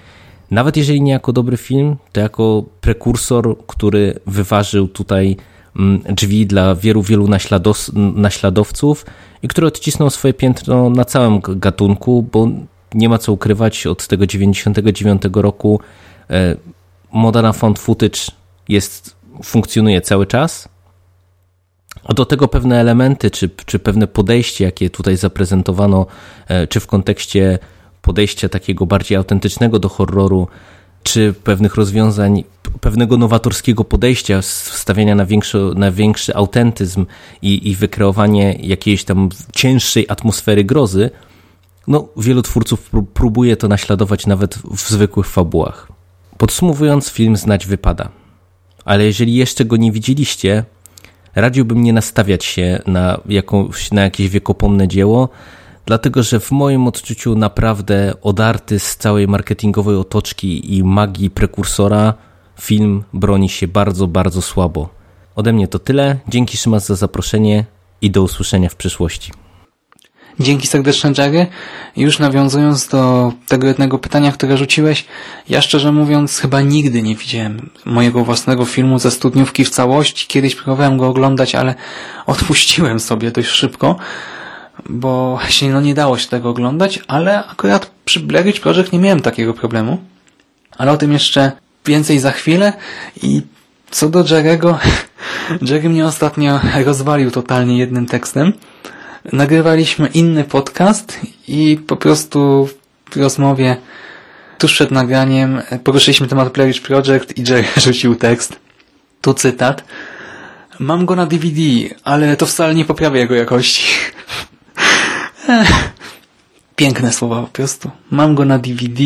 nawet jeżeli nie jako dobry film, to jako prekursor, który wyważył tutaj mm, drzwi dla wielu, wielu naśladow naśladowców i który odcisnął swoje piętno na całym gatunku, bo nie ma co ukrywać, od tego 99 roku e, moda na footage jest, funkcjonuje cały czas. A do tego pewne elementy, czy, czy pewne podejście, jakie tutaj zaprezentowano, e, czy w kontekście podejścia takiego bardziej autentycznego do horroru, czy pewnych rozwiązań, pewnego nowatorskiego podejścia, wstawiania na większy, na większy autentyzm i, i wykreowanie jakiejś tam cięższej atmosfery grozy, no, wielu twórców próbuje to naśladować nawet w zwykłych fabułach. Podsumowując, film znać wypada. Ale jeżeli jeszcze go nie widzieliście, radziłbym nie nastawiać się na, jakąś, na jakieś wiekopomne dzieło, dlatego że w moim odczuciu naprawdę odarty z całej marketingowej otoczki i magii prekursora film broni się bardzo, bardzo słabo. Ode mnie to tyle. Dzięki Szymas za zaproszenie i do usłyszenia w przyszłości. Dzięki serdeczne Jerry. Już nawiązując do tego jednego pytania, które rzuciłeś, ja szczerze mówiąc chyba nigdy nie widziałem mojego własnego filmu ze studniówki w całości. Kiedyś próbowałem go oglądać, ale odpuściłem sobie dość szybko bo właśnie no nie dało się tego oglądać, ale akurat przy Blair Witch Project nie miałem takiego problemu. Ale o tym jeszcze więcej za chwilę i co do Jerego, Jerry mnie ostatnio rozwalił totalnie jednym tekstem. Nagrywaliśmy inny podcast i po prostu w rozmowie tuż przed nagraniem poruszyliśmy temat Blair Witch Project i Jerry rzucił tekst. Tu cytat. Mam go na DVD, ale to wcale nie poprawia jego jakości. Piękne słowa po prostu. Mam go na DVD,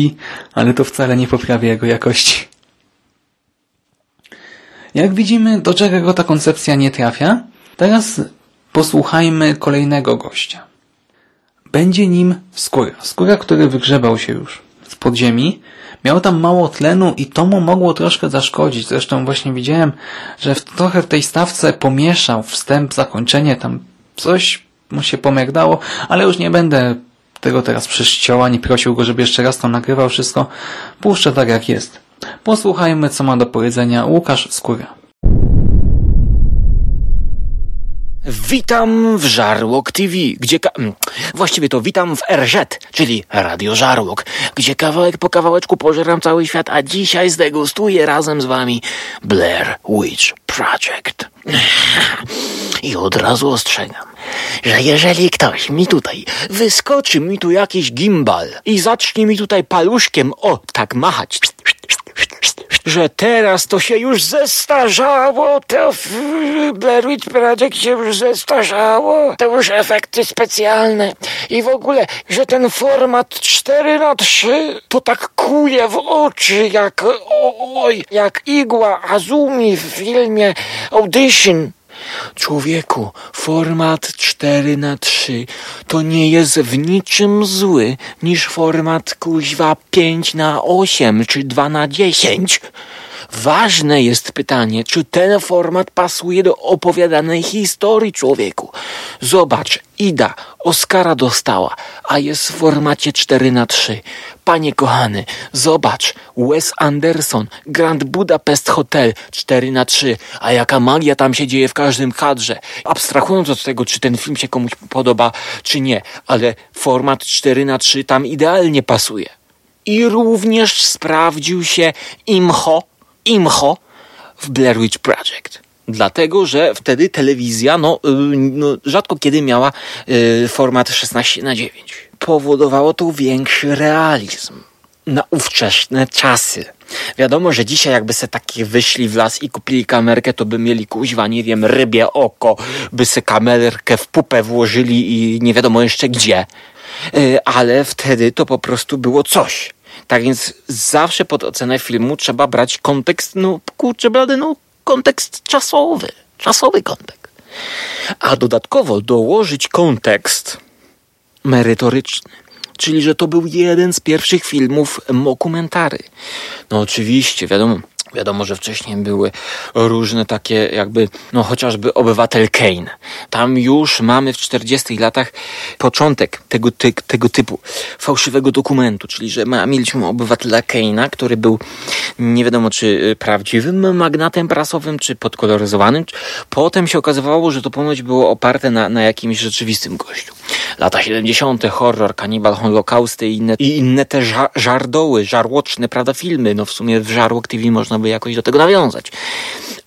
ale to wcale nie poprawia jego jakości. Jak widzimy, do czego ta koncepcja nie trafia. Teraz posłuchajmy kolejnego gościa. Będzie nim skóra. Skóra, który wygrzebał się już z podziemi. Miał tam mało tlenu i to mu mogło troszkę zaszkodzić. Zresztą właśnie widziałem, że w, trochę w tej stawce pomieszał wstęp, zakończenie, tam coś mu się pomierdało, ale już nie będę tego teraz przyściął, ani prosił go, żeby jeszcze raz to nagrywał wszystko. Puszczę tak jak jest. Posłuchajmy, co ma do powiedzenia Łukasz Skóra. Witam w Żarłok TV, gdzie ka- mm, właściwie to witam w RZ, czyli Radio Żarłok, gdzie kawałek po kawałeczku pożeram cały świat, a dzisiaj zdegustuję razem z wami Blair Witch Project. I od razu ostrzegam, że jeżeli ktoś mi tutaj wyskoczy mi tu jakiś gimbal i zacznie mi tutaj paluszkiem o tak machać, że teraz to się już zestarzało, to w Blair Witch Project się już zestarzało, to już efekty specjalne i w ogóle, że ten format 4 na 3 to tak kuje w oczy jak oj, jak igła Azumi w filmie Audition. Człowieku, format 4 na 3 to nie jest w niczym zły niż format kuźwa 5 na 8 czy 2 na 10. Ważne jest pytanie, czy ten format pasuje do opowiadanej historii człowieku. Zobacz, Ida Oscara dostała, a jest w formacie 4 na 3 Panie kochany, zobacz, Wes Anderson, Grand Budapest Hotel 4 na 3 a jaka magia tam się dzieje w każdym kadrze. Abstrahując od tego, czy ten film się komuś podoba, czy nie, ale format 4 na 3 tam idealnie pasuje. I również sprawdził się Imho, Imho w Blair Witch Project. Dlatego, że wtedy telewizja no, y, no, rzadko kiedy miała y, format 16 na 9. Powodowało to większy realizm na ówczesne czasy. Wiadomo, że dzisiaj jakby se takie wyszli w las i kupili kamerkę, to by mieli kuźwa, nie wiem, rybie oko, by se kamerkę w pupę włożyli i nie wiadomo jeszcze gdzie. Y, ale wtedy to po prostu było coś. Tak więc zawsze pod ocenę filmu trzeba brać kontekst, no kurczę blady, no kontekst czasowy. Czasowy kontekst. A dodatkowo dołożyć kontekst merytoryczny. Czyli, że to był jeden z pierwszych filmów mokumentary. No oczywiście, wiadomo, Wiadomo, że wcześniej były różne takie jakby, no chociażby Obywatel Kane. Tam już mamy w 40 latach początek tego, ty, tego typu fałszywego dokumentu, czyli że mieliśmy Obywatela Kane'a, który był nie wiadomo czy prawdziwym magnatem prasowym, czy podkoloryzowanym. Potem się okazywało, że to ponoć było oparte na, na jakimś rzeczywistym gościu. Lata 70., horror, kanibal, holokausty i inne, i inne te ża żardoły, żarłoczne, prawda, filmy. No w sumie w Żarłok TV można by jakoś do tego nawiązać.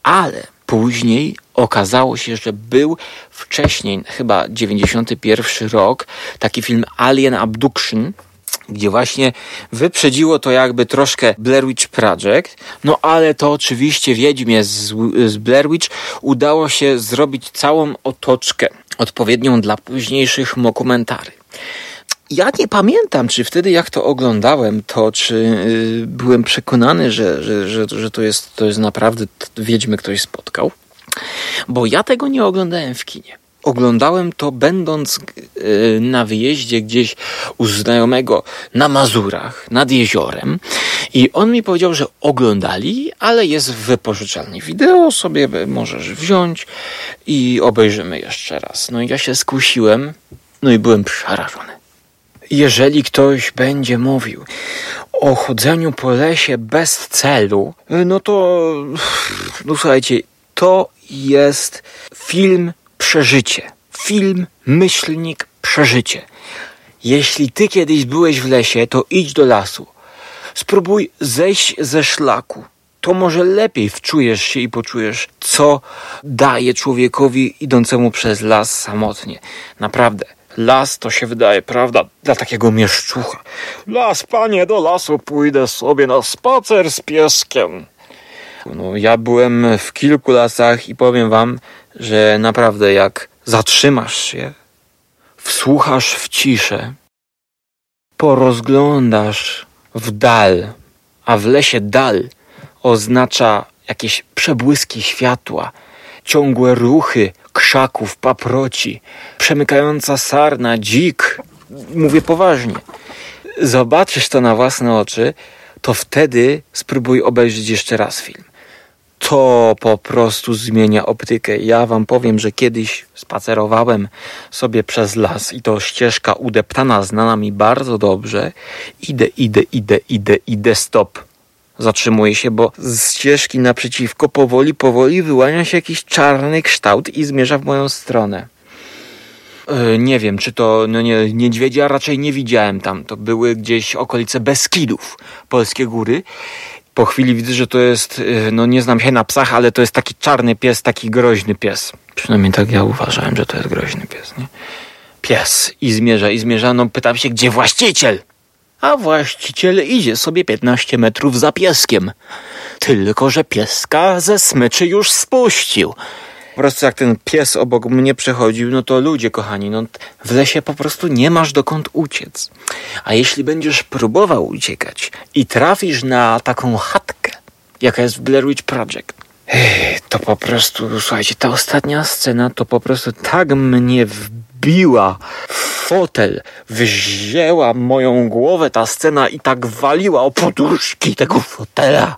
Ale później okazało się, że był wcześniej, chyba 91 rok, taki film Alien Abduction, gdzie właśnie wyprzedziło to jakby troszkę Blair Witch Project, no ale to oczywiście Wiedźmie z, z Blair Witch udało się zrobić całą otoczkę odpowiednią dla późniejszych mokumentary. Ja nie pamiętam, czy wtedy jak to oglądałem, to czy yy, byłem przekonany, że, że, że, że to, jest, to jest naprawdę Wiedźmy ktoś spotkał, bo ja tego nie oglądałem w kinie. Oglądałem to będąc yy, na wyjeździe gdzieś u znajomego na Mazurach, nad jeziorem i on mi powiedział, że oglądali, ale jest w wypożyczalni wideo, sobie możesz wziąć i obejrzymy jeszcze raz. No i ja się skusiłem, no i byłem przerażony. Jeżeli ktoś będzie mówił o chodzeniu po lesie bez celu, no to, no słuchajcie, to jest film przeżycie. Film, myślnik, przeżycie. Jeśli ty kiedyś byłeś w lesie, to idź do lasu. Spróbuj zejść ze szlaku. To może lepiej wczujesz się i poczujesz, co daje człowiekowi idącemu przez las samotnie. Naprawdę. Las to się wydaje, prawda, dla takiego mieszczucha. Las, panie, do lasu pójdę sobie na spacer z pieskiem. No, ja byłem w kilku lasach i powiem wam, że naprawdę jak zatrzymasz się, wsłuchasz w ciszę, porozglądasz w dal, a w lesie dal oznacza jakieś przebłyski światła, ciągłe ruchy krzaków, paproci, przemykająca sarna, dzik. Mówię poważnie. Zobaczysz to na własne oczy, to wtedy spróbuj obejrzeć jeszcze raz film. To po prostu zmienia optykę. Ja wam powiem, że kiedyś spacerowałem sobie przez las i to ścieżka udeptana, znana mi bardzo dobrze. Idę, idę, idę, idę, idę, stop. Zatrzymuje się, bo z ścieżki naprzeciwko powoli, powoli wyłania się jakiś czarny kształt i zmierza w moją stronę. E, Nie wiem, czy to no nie, niedźwiedzia raczej nie widziałem tam. To były gdzieś okolice Beskidów, polskie góry. Po chwili widzę, że to jest, e, no nie znam się na psach, ale to jest taki czarny pies, taki groźny pies. Przynajmniej tak ja uważałem, że to jest groźny pies, nie? Pies i zmierza, i zmierza. No pytam się, gdzie właściciel? A właściciel idzie sobie 15 metrów za pieskiem. Tylko, że pieska ze smyczy już spuścił. Po prostu jak ten pies obok mnie przechodził, no to ludzie kochani, no w lesie po prostu nie masz dokąd uciec. A jeśli będziesz próbował uciekać i trafisz na taką chatkę, jaka jest w Blair Witch Project, to po prostu, słuchajcie, ta ostatnia scena to po prostu tak mnie wbiła w fotel, wzięła moją głowę ta scena i tak waliła o poduszki tego fotela,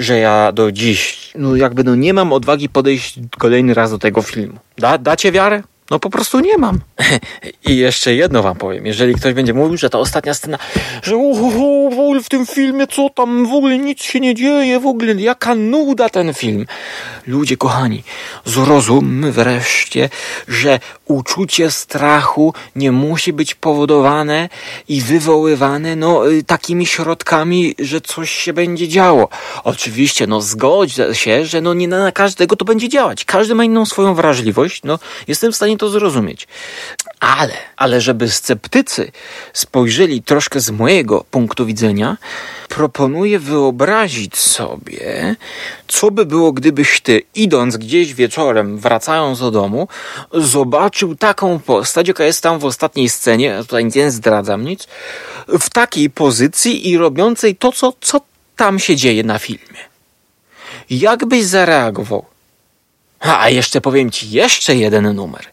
że ja do dziś, no jakby no nie mam odwagi podejść kolejny raz do tego filmu. Da, dacie wiarę? No po prostu nie mam. I jeszcze jedno wam powiem. Jeżeli ktoś będzie mówił, że ta ostatnia scena, że uhu, w ogóle w tym filmie co tam, w ogóle nic się nie dzieje, w ogóle jaka nuda ten film. Ludzie kochani, zrozummy wreszcie, że uczucie strachu nie musi być powodowane i wywoływane no y, takimi środkami, że coś się będzie działo. Oczywiście, no zgodź się, że no nie na każdego to będzie działać. Każdy ma inną swoją wrażliwość, no jestem w stanie to zrozumieć. Ale, ale żeby sceptycy spojrzeli troszkę z mojego punktu widzenia, proponuję wyobrazić sobie, co by było, gdybyś ty, idąc gdzieś wieczorem, wracając do domu, zobaczył taką postać, jaka jest tam w ostatniej scenie, tutaj nie zdradzam nic, w takiej pozycji i robiącej to, co, co tam się dzieje na filmie. Jak byś zareagował? A, jeszcze powiem ci jeszcze jeden numer.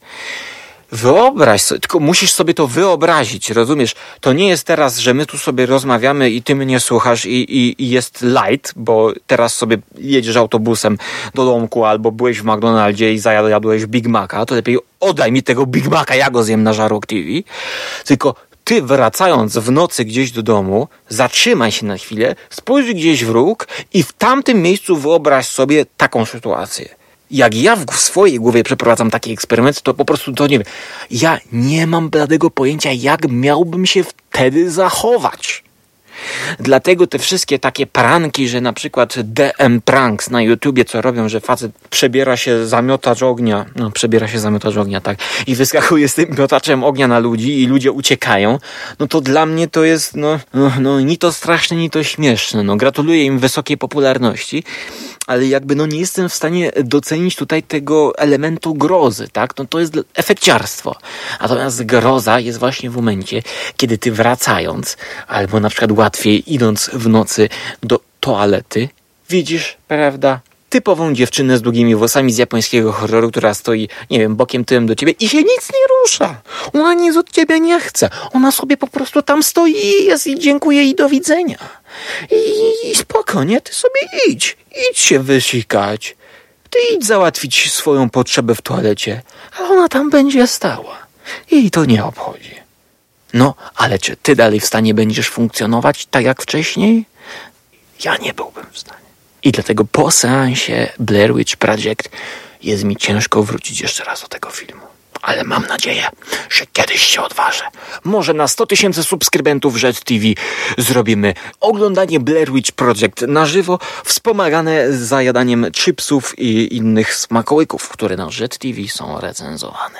Wyobraź sobie, tylko musisz sobie to wyobrazić, rozumiesz? To nie jest teraz, że my tu sobie rozmawiamy i ty mnie słuchasz i, i, i jest light, bo teraz sobie jedziesz autobusem do domku albo byłeś w McDonaldzie i zajadłeś Big Maca, to lepiej oddaj mi tego Big Maca, ja go zjem na Żarłok TV. Tylko ty wracając w nocy gdzieś do domu, zatrzymaj się na chwilę, spójrz gdzieś w róg i w tamtym miejscu wyobraź sobie taką sytuację jak ja w swojej głowie przeprowadzam taki eksperyment, to po prostu to nie wiem. Ja nie mam bladego pojęcia, jak miałbym się wtedy zachować. Dlatego te wszystkie takie pranki, że na przykład DM Pranks na YouTubie, co robią, że facet przebiera się za miotacz ognia, no przebiera się za miotacz ognia, tak, i wyskakuje z tym miotaczem ognia na ludzi i ludzie uciekają, no to dla mnie to jest, no, no, no ni to straszne, ni to śmieszne, no gratuluję im wysokiej popularności, ale jakby no nie jestem w stanie docenić tutaj tego elementu grozy, tak? No to jest efekciarstwo. Natomiast groza jest właśnie w momencie, kiedy ty wracając, albo na przykład łatwiej idąc w nocy do toalety, widzisz, prawda, typową dziewczynę z długimi włosami z japońskiego horroru, która stoi, nie wiem, bokiem tyłem do ciebie i się nic nie rusza. Ona nic od ciebie nie chce. Ona sobie po prostu tam stoi i jest i dziękuję i do widzenia. I, i spokojnie, ty sobie idź. Idź się wysikać. Ty idź załatwić swoją potrzebę w toalecie, a ona tam będzie stała. I to nie obchodzi. No, ale czy ty dalej w stanie będziesz funkcjonować tak jak wcześniej? Ja nie byłbym w stanie. I dlatego po seansie Blair Witch Project jest mi ciężko wrócić jeszcze raz do tego filmu. Ale mam nadzieję, że kiedyś się odważę. Może na 100 tysięcy subskrybentów Red TV zrobimy oglądanie Blair Witch Project na żywo, wspomagane zajadaniem chipsów i innych smakołyków, które na Red TV są recenzowane.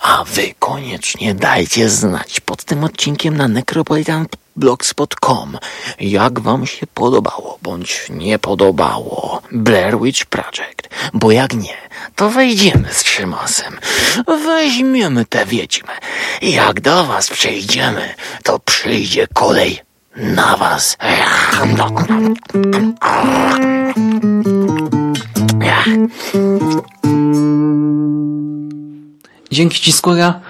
A wy koniecznie dajcie znać pod tym odcinkiem na necropolitanblogspot.com jak wam się podobało bądź nie podobało Blair Witch Project. Bo jak nie, to wejdziemy z Szymasem. Weźmiemy tę wiedźmę. Jak do was przejdziemy, to przyjdzie kolej na was. Dzięki Ci Skóra.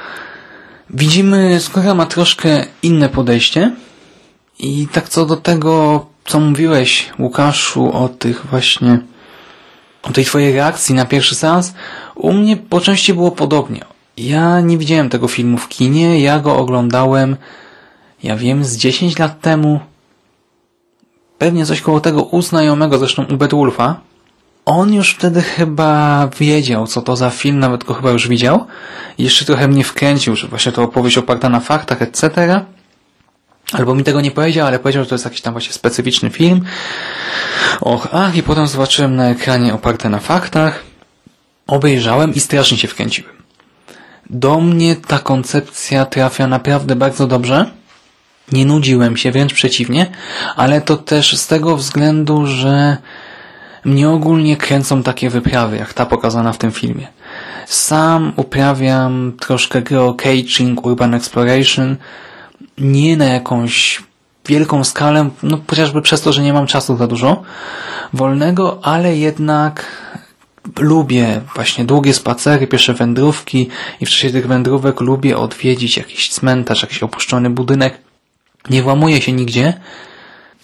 Widzimy, Skóra ma troszkę inne podejście i tak co do tego, co mówiłeś Łukaszu o tych właśnie o tej twojej reakcji na pierwszy seans, u mnie po części było podobnie. Ja nie widziałem tego filmu w kinie, ja go oglądałem, ja wiem, z 10 lat temu. pewnie coś koło tego u znajomego, zresztą u Bedwulfa. On już wtedy chyba wiedział, co to za film, nawet go chyba już widział. Jeszcze trochę mnie wkręcił, że właśnie to opowieść oparta na faktach, etc. Albo mi tego nie powiedział, ale powiedział, że to jest jakiś tam właśnie specyficzny film. Och, ach, i potem zobaczyłem na ekranie oparte na faktach. Obejrzałem i strasznie się wkręciłem. Do mnie ta koncepcja trafia naprawdę bardzo dobrze. Nie nudziłem się, wręcz przeciwnie, ale to też z tego względu, że mnie ogólnie kręcą takie wyprawy, jak ta pokazana w tym filmie. Sam uprawiam troszkę geocaching, urban exploration, nie na jakąś wielką skalę, no chociażby przez to, że nie mam czasu za dużo wolnego, ale jednak lubię właśnie długie spacery, piesze wędrówki i w czasie tych wędrówek lubię odwiedzić jakiś cmentarz, jakiś opuszczony budynek. Nie włamuję się nigdzie,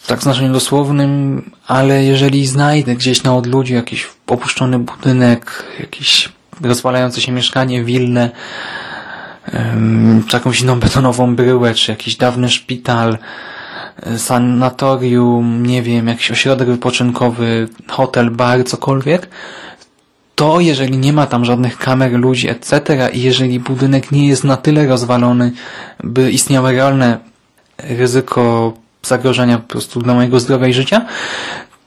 tak w znaczeniu dosłownym, ale jeżeli znajdę gdzieś na odludziu jakiś opuszczony budynek, jakieś rozwalające się mieszkanie, willne, czy jakąś inną betonową bryłę, czy jakiś dawny szpital, e, sanatorium, nie wiem, jakiś ośrodek wypoczynkowy, hotel, bar, cokolwiek, to jeżeli nie ma tam żadnych kamer, ludzi, etc. i jeżeli budynek nie jest na tyle rozwalony, by istniało realne ryzyko zagrożenia po prostu dla mojego zdrowia i życia,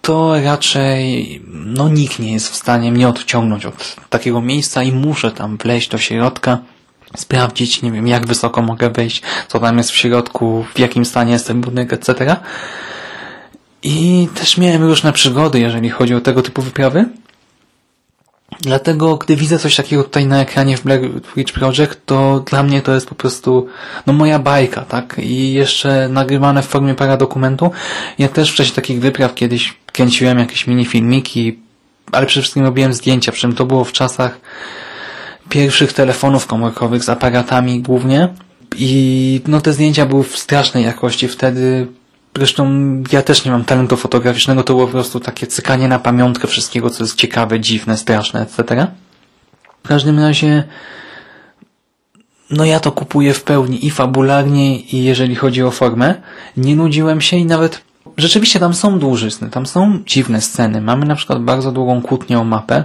to raczej no nikt nie jest w stanie mnie odciągnąć od takiego miejsca i muszę tam wleźć do środka, sprawdzić, nie wiem, jak wysoko mogę wejść, co tam jest w środku, w jakim stanie jest ten budynek, etc. I też miałem różne przygody, jeżeli chodzi o tego typu wyprawy. Dlatego, gdy widzę coś takiego tutaj na ekranie w Black Witch Project, to dla mnie to jest po prostu no moja bajka, tak? I jeszcze nagrywane w formie paradokumentu. Ja też w czasie takich wypraw kiedyś kręciłem jakieś minifilmiki, ale przede wszystkim robiłem zdjęcia, przy czym to było w czasach pierwszych telefonów komórkowych z aparatami głównie. I no te zdjęcia były w strasznej jakości wtedy, Zresztą ja też nie mam talentu fotograficznego, to było po prostu takie cykanie na pamiątkę wszystkiego, co jest ciekawe, dziwne, straszne, etc. W każdym razie no ja to kupuję w pełni i fabularnie, i jeżeli chodzi o formę. Nie nudziłem się i nawet rzeczywiście tam są dłużyzny, tam są dziwne sceny. Mamy na przykład bardzo długą kłótnię o mapę.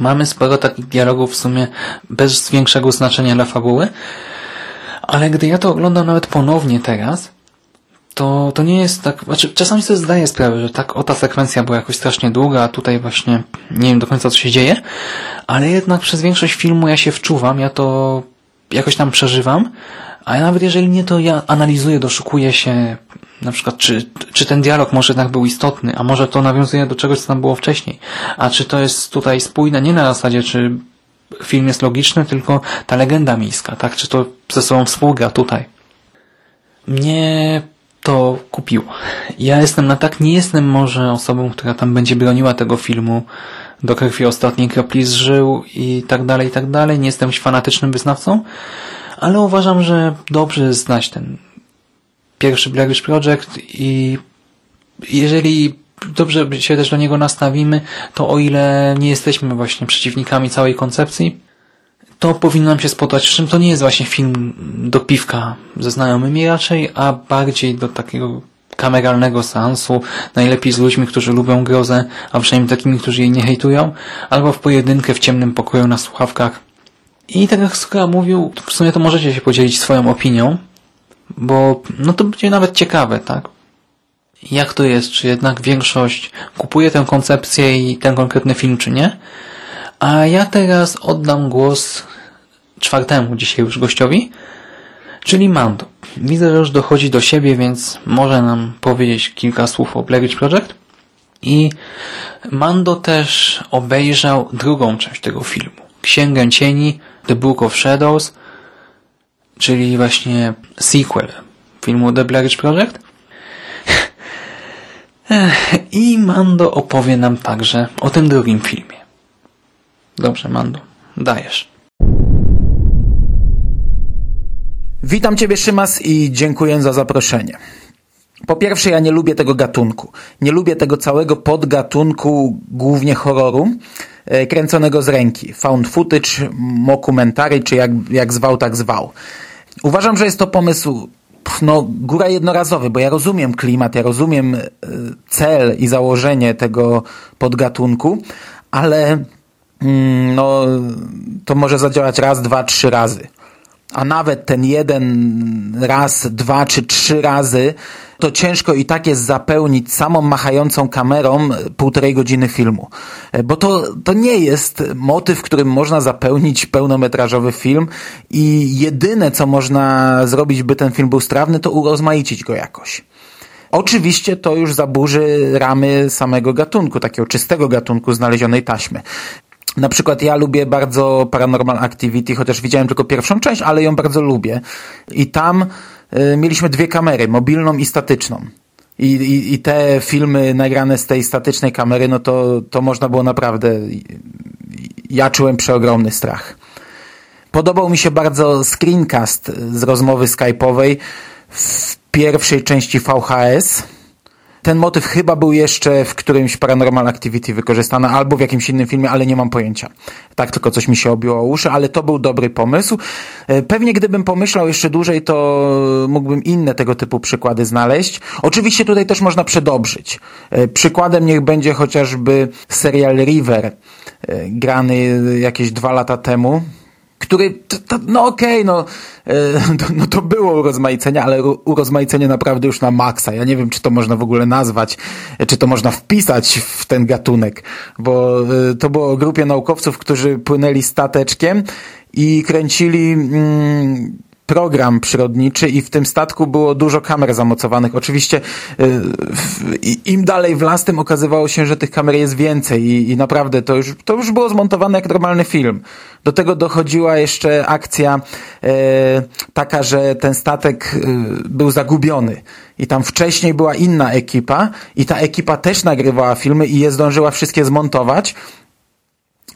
Mamy sporo takich dialogów w sumie bez większego znaczenia dla fabuły. Ale gdy ja to oglądam nawet ponownie teraz, to, to nie jest tak, znaczy czasami sobie zdaję sprawę, że tak o ta sekwencja była jakoś strasznie długa, a tutaj właśnie nie wiem do końca co się dzieje, ale jednak przez większość filmu ja się wczuwam, ja to jakoś tam przeżywam, a nawet jeżeli nie, to ja analizuję, doszukuję się na przykład, czy, czy ten dialog może jednak był istotny, a może to nawiązuje do czegoś, co tam było wcześniej, a czy to jest tutaj spójne, nie na zasadzie, czy film jest logiczny, tylko ta legenda miejska, tak, czy to ze sobą współgra tutaj. Mnie to kupiło. Ja jestem na tak, nie jestem może osobą, która tam będzie broniła tego filmu do krwi ostatniej kropli zżył i tak dalej, i tak dalej. Nie jestem fanatycznym wyznawcą, ale uważam, że dobrze znać ten pierwszy Blair Witch Project i jeżeli dobrze się też do niego nastawimy, to o ile nie jesteśmy właśnie przeciwnikami całej koncepcji, to powinno nam się spodobać, przy czym to nie jest właśnie film do piwka ze znajomymi raczej, a bardziej do takiego kameralnego seansu, najlepiej z ludźmi, którzy lubią grozę, a przynajmniej takimi, którzy jej nie hejtują, albo w pojedynkę w ciemnym pokoju na słuchawkach. I tak jak Skora mówił, w sumie to możecie się podzielić swoją opinią, bo no to będzie nawet ciekawe, tak? Jak to jest, czy jednak większość kupuje tę koncepcję i ten konkretny film, czy nie? A ja teraz oddam głos czwartemu dzisiaj już gościowi, czyli Mando. Widzę, że już dochodzi do siebie, więc może nam powiedzieć kilka słów o Blair Witch Project. I Mando też obejrzał drugą część tego filmu. Księgę Cieni, The Book of Shadows, czyli właśnie sequel filmu The Blair Witch Project. I Mando opowie nam także o tym drugim filmie. Dobrze, Mando, dajesz. Witam Ciebie, Szymas, i dziękuję za zaproszenie. Po pierwsze, ja nie lubię tego gatunku. Nie lubię tego całego podgatunku, głównie horroru, e, kręconego z ręki. Found footage, mockumentary, czy jak, jak zwał, tak zwał. Uważam, że jest to pomysł no, góra jednorazowy, bo ja rozumiem klimat, ja rozumiem e, cel i założenie tego podgatunku, ale mm, no, to może zadziałać raz, dwa, trzy razy. A nawet ten jeden raz, dwa czy trzy razy, to ciężko i tak jest zapełnić samą machającą kamerą półtorej godziny filmu. E, bo to, to nie jest motyw, którym można zapełnić pełnometrażowy film i jedyne, co można zrobić, by ten film był strawny, to urozmaicić go jakoś. Oczywiście to już zaburzy ramy samego gatunku, takiego czystego gatunku znalezionej taśmy. Na przykład ja lubię bardzo Paranormal Activity, chociaż widziałem tylko pierwszą część, ale ją bardzo lubię. I tam y, mieliśmy dwie kamery, mobilną i statyczną. I, i, I, te filmy nagrane z tej statycznej kamery, no to, to można było naprawdę. Ja czułem przeogromny strach. Podobał mi się bardzo screencast z rozmowy skype'owej w pierwszej części VHS ten motyw chyba był jeszcze w którymś Paranormal Activity wykorzystany, albo w jakimś innym filmie, ale nie mam pojęcia. Tak tylko coś mi się obiło o uszy, ale to był dobry pomysł. E, pewnie gdybym pomyślał jeszcze dłużej, to mógłbym inne tego typu przykłady znaleźć. Oczywiście tutaj też można przedobrzyć. E, przykładem niech będzie chociażby serial River, e, grany jakieś dwa lata temu, który, to, to, no okej, okay, no, to, no to było urozmaicenie, ale urozmaicenie naprawdę już na maksa. Ja nie wiem, czy to można w ogóle nazwać, czy to można wpisać w ten gatunek, bo to było o grupie naukowców, którzy płynęli stateczkiem i kręcili mm, program przyrodniczy i w tym statku było dużo kamer zamocowanych. Oczywiście y, im dalej w las, tym okazywało się, że tych kamer jest więcej i, i naprawdę to już, to już było zmontowane jak normalny film. Do tego dochodziła jeszcze akcja e, taka, że ten statek e, był zagubiony i tam wcześniej była inna ekipa i ta ekipa też nagrywała filmy i je zdążyła wszystkie zmontować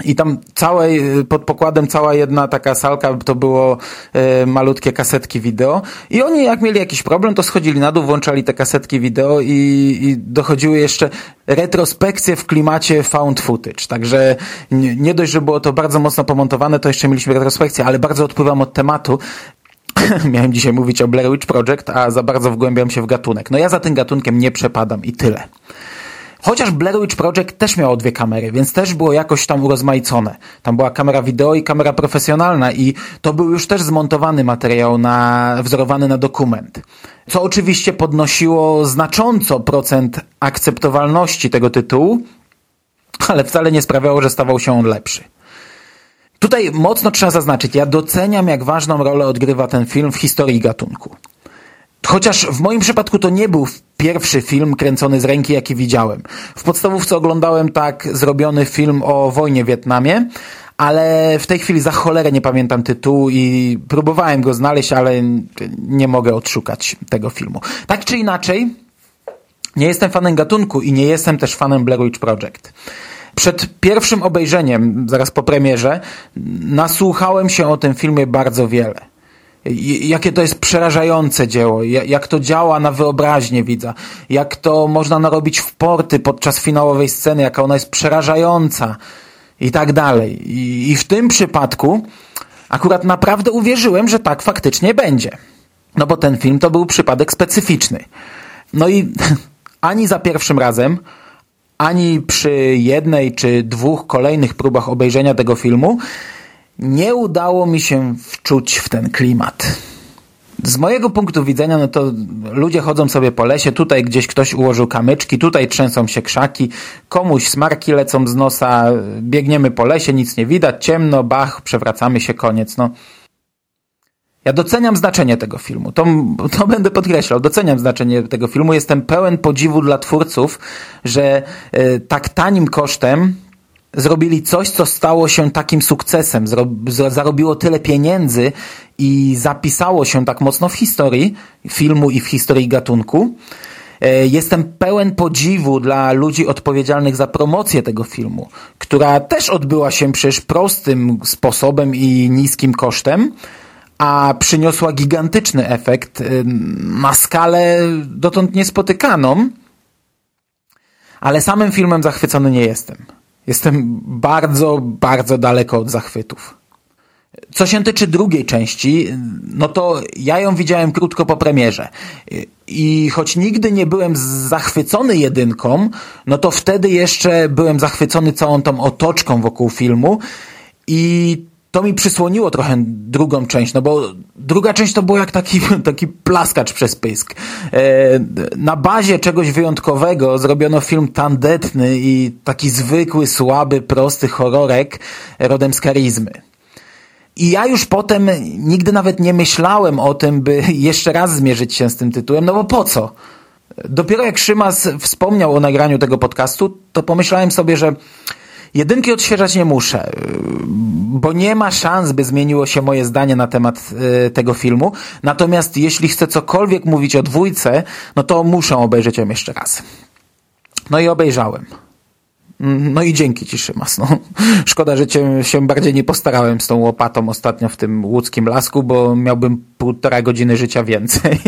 i tam całej, y, pod pokładem cała jedna taka salka to było e, malutkie kasetki wideo. I oni jak mieli jakiś problem, to schodzili na dół, włączali te kasetki wideo i, i dochodziły jeszcze retrospekcje w klimacie found footage. Także nie, nie dość, że było to bardzo mocno pomontowane, to jeszcze mieliśmy retrospekcję, ale bardzo odpływam od tematu. Miałem dzisiaj mówić o Blair Witch Project, a za bardzo wgłębiam się w gatunek. No ja za tym gatunkiem nie przepadam i tyle. Chociaż Blair Witch Project też miało dwie kamery, więc też było jakoś tam urozmaicone. Tam była kamera wideo i kamera profesjonalna i to był już też zmontowany materiał na, wzorowany na dokument. Co oczywiście podnosiło znacząco procent akceptowalności tego tytułu, ale wcale nie sprawiało, że stawał się on lepszy. Tutaj mocno trzeba zaznaczyć, ja doceniam jak ważną rolę odgrywa ten film w historii gatunku. Chociaż w moim przypadku to nie był pierwszy film kręcony z ręki, jaki widziałem. W podstawówce oglądałem tak zrobiony film o wojnie w Wietnamie, ale w tej chwili za cholerę nie pamiętam tytułu i próbowałem go znaleźć, ale nie mogę odszukać tego filmu. Tak czy inaczej, nie jestem fanem gatunku i nie jestem też fanem Blair Witch Project. Przed pierwszym obejrzeniem, zaraz po premierze, nasłuchałem się o tym filmie bardzo wiele jakie to jest przerażające dzieło, jak to działa na wyobraźnię widza, jak to można narobić w porty podczas finałowej sceny, jaka ona jest przerażająca i tak dalej. I, i w tym przypadku akurat naprawdę uwierzyłem, że tak faktycznie będzie. No bo ten film to był przypadek specyficzny. No i ani za pierwszym razem, ani przy jednej czy dwóch kolejnych próbach obejrzenia tego filmu nie udało mi się wczuć w ten klimat. Z mojego punktu widzenia, no to ludzie chodzą sobie po lesie, tutaj gdzieś ktoś ułożył kamyczki, tutaj trzęsą się krzaki, komuś smarki lecą z nosa, biegniemy po lesie, nic nie widać, ciemno, bach, przewracamy się, koniec. No. Ja doceniam znaczenie tego filmu, to, to będę podkreślał, doceniam znaczenie tego filmu, jestem pełen podziwu dla twórców, że y, tak tanim kosztem zrobili coś, co stało się takim sukcesem, zarobiło tyle pieniędzy i zapisało się tak mocno w historii filmu i w historii gatunku. E, jestem pełen podziwu dla ludzi odpowiedzialnych za promocję tego filmu, która też odbyła się przecież prostym sposobem i niskim kosztem, a przyniosła gigantyczny efekt e, na skalę dotąd niespotykaną, ale samym filmem zachwycony nie jestem. Jestem bardzo, bardzo daleko od zachwytów. Co się tyczy drugiej części, no to ja ją widziałem krótko po premierze. I choć nigdy nie byłem zachwycony jedynką, no to wtedy jeszcze byłem zachwycony całą tą otoczką wokół filmu i to mi przysłoniło trochę drugą część, no bo druga część to było jak taki, taki plaskacz przez pysk. E, na bazie czegoś wyjątkowego zrobiono film tandetny i taki zwykły, słaby, prosty horrorek rodem z karizmy. I ja już potem nigdy nawet nie myślałem o tym, by jeszcze raz zmierzyć się z tym tytułem, no bo po co? Dopiero jak Szymas wspomniał o nagraniu tego podcastu, to pomyślałem sobie, że jedynki odświeżać nie muszę, bo nie ma szans, by zmieniło się moje zdanie na temat y, tego filmu. Natomiast jeśli chcę cokolwiek mówić o dwójce, no to muszę obejrzeć ją jeszcze raz. No i obejrzałem. No i dzięki Ci, Szymas. No. Szkoda, że cię się bardziej nie postarałem z tą łopatą ostatnio w tym łódzkim lasku, bo miałbym półtora godziny życia więcej.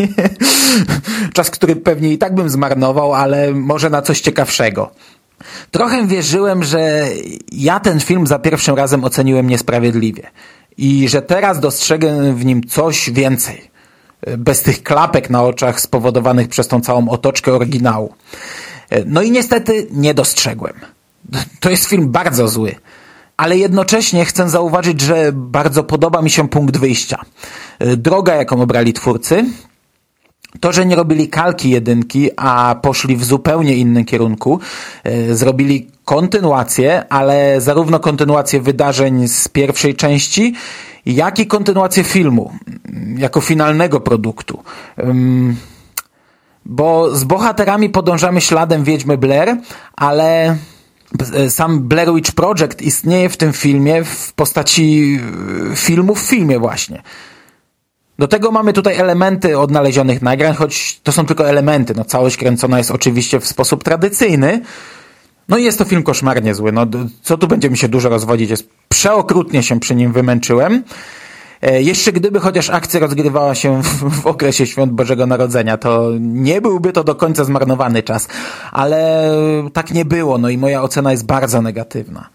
Czas, który pewnie i tak bym zmarnował, ale może na coś ciekawszego. Trochę wierzyłem, że ja ten film za pierwszym razem oceniłem niesprawiedliwie i że teraz dostrzegę w nim coś więcej. Bez tych klapek na oczach spowodowanych przez tą całą otoczkę oryginału. No i niestety nie dostrzegłem. To jest film bardzo zły. Ale jednocześnie chcę zauważyć, że bardzo podoba mi się punkt wyjścia. Droga, jaką obrali twórcy, to, że nie robili kalki jedynki, a poszli w zupełnie innym kierunku, zrobili kontynuację, ale zarówno kontynuację wydarzeń z pierwszej części, jak i kontynuację filmu, jako finalnego produktu. Bo z bohaterami podążamy śladem Wiedźmy Blair, ale sam Blair Witch Project istnieje w tym filmie w postaci filmu w filmie właśnie. Do tego mamy tutaj elementy odnalezionych nagrań, choć to są tylko elementy. No, całość kręcona jest oczywiście w sposób tradycyjny. No i jest to film koszmarnie zły. No, co tu będziemy się dużo rozwodzić? Jest przeokrutnie się przy nim wymęczyłem. E, jeszcze gdyby chociaż akcja rozgrywała się w, w, okresie Świąt Bożego Narodzenia, to nie byłby to do końca zmarnowany czas, ale tak nie było, no i moja ocena jest bardzo negatywna.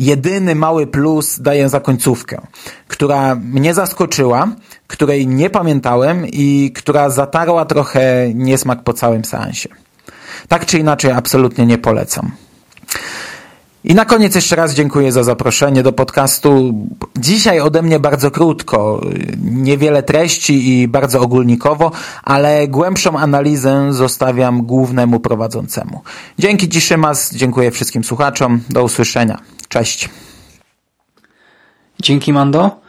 Jedyny mały plus daję za końcówkę, która mnie zaskoczyła, której nie pamiętałem i która zatarła trochę niesmak po całym seansie. Tak czy inaczej, absolutnie nie polecam. I na koniec jeszcze raz dziękuję za zaproszenie do podcastu. Dzisiaj ode mnie bardzo krótko, niewiele treści i bardzo ogólnikowo, ale głębszą analizę zostawiam głównemu prowadzącemu. Dzięki Ci dziękuję wszystkim słuchaczom, do usłyszenia. Cześć. Dzięki Mando.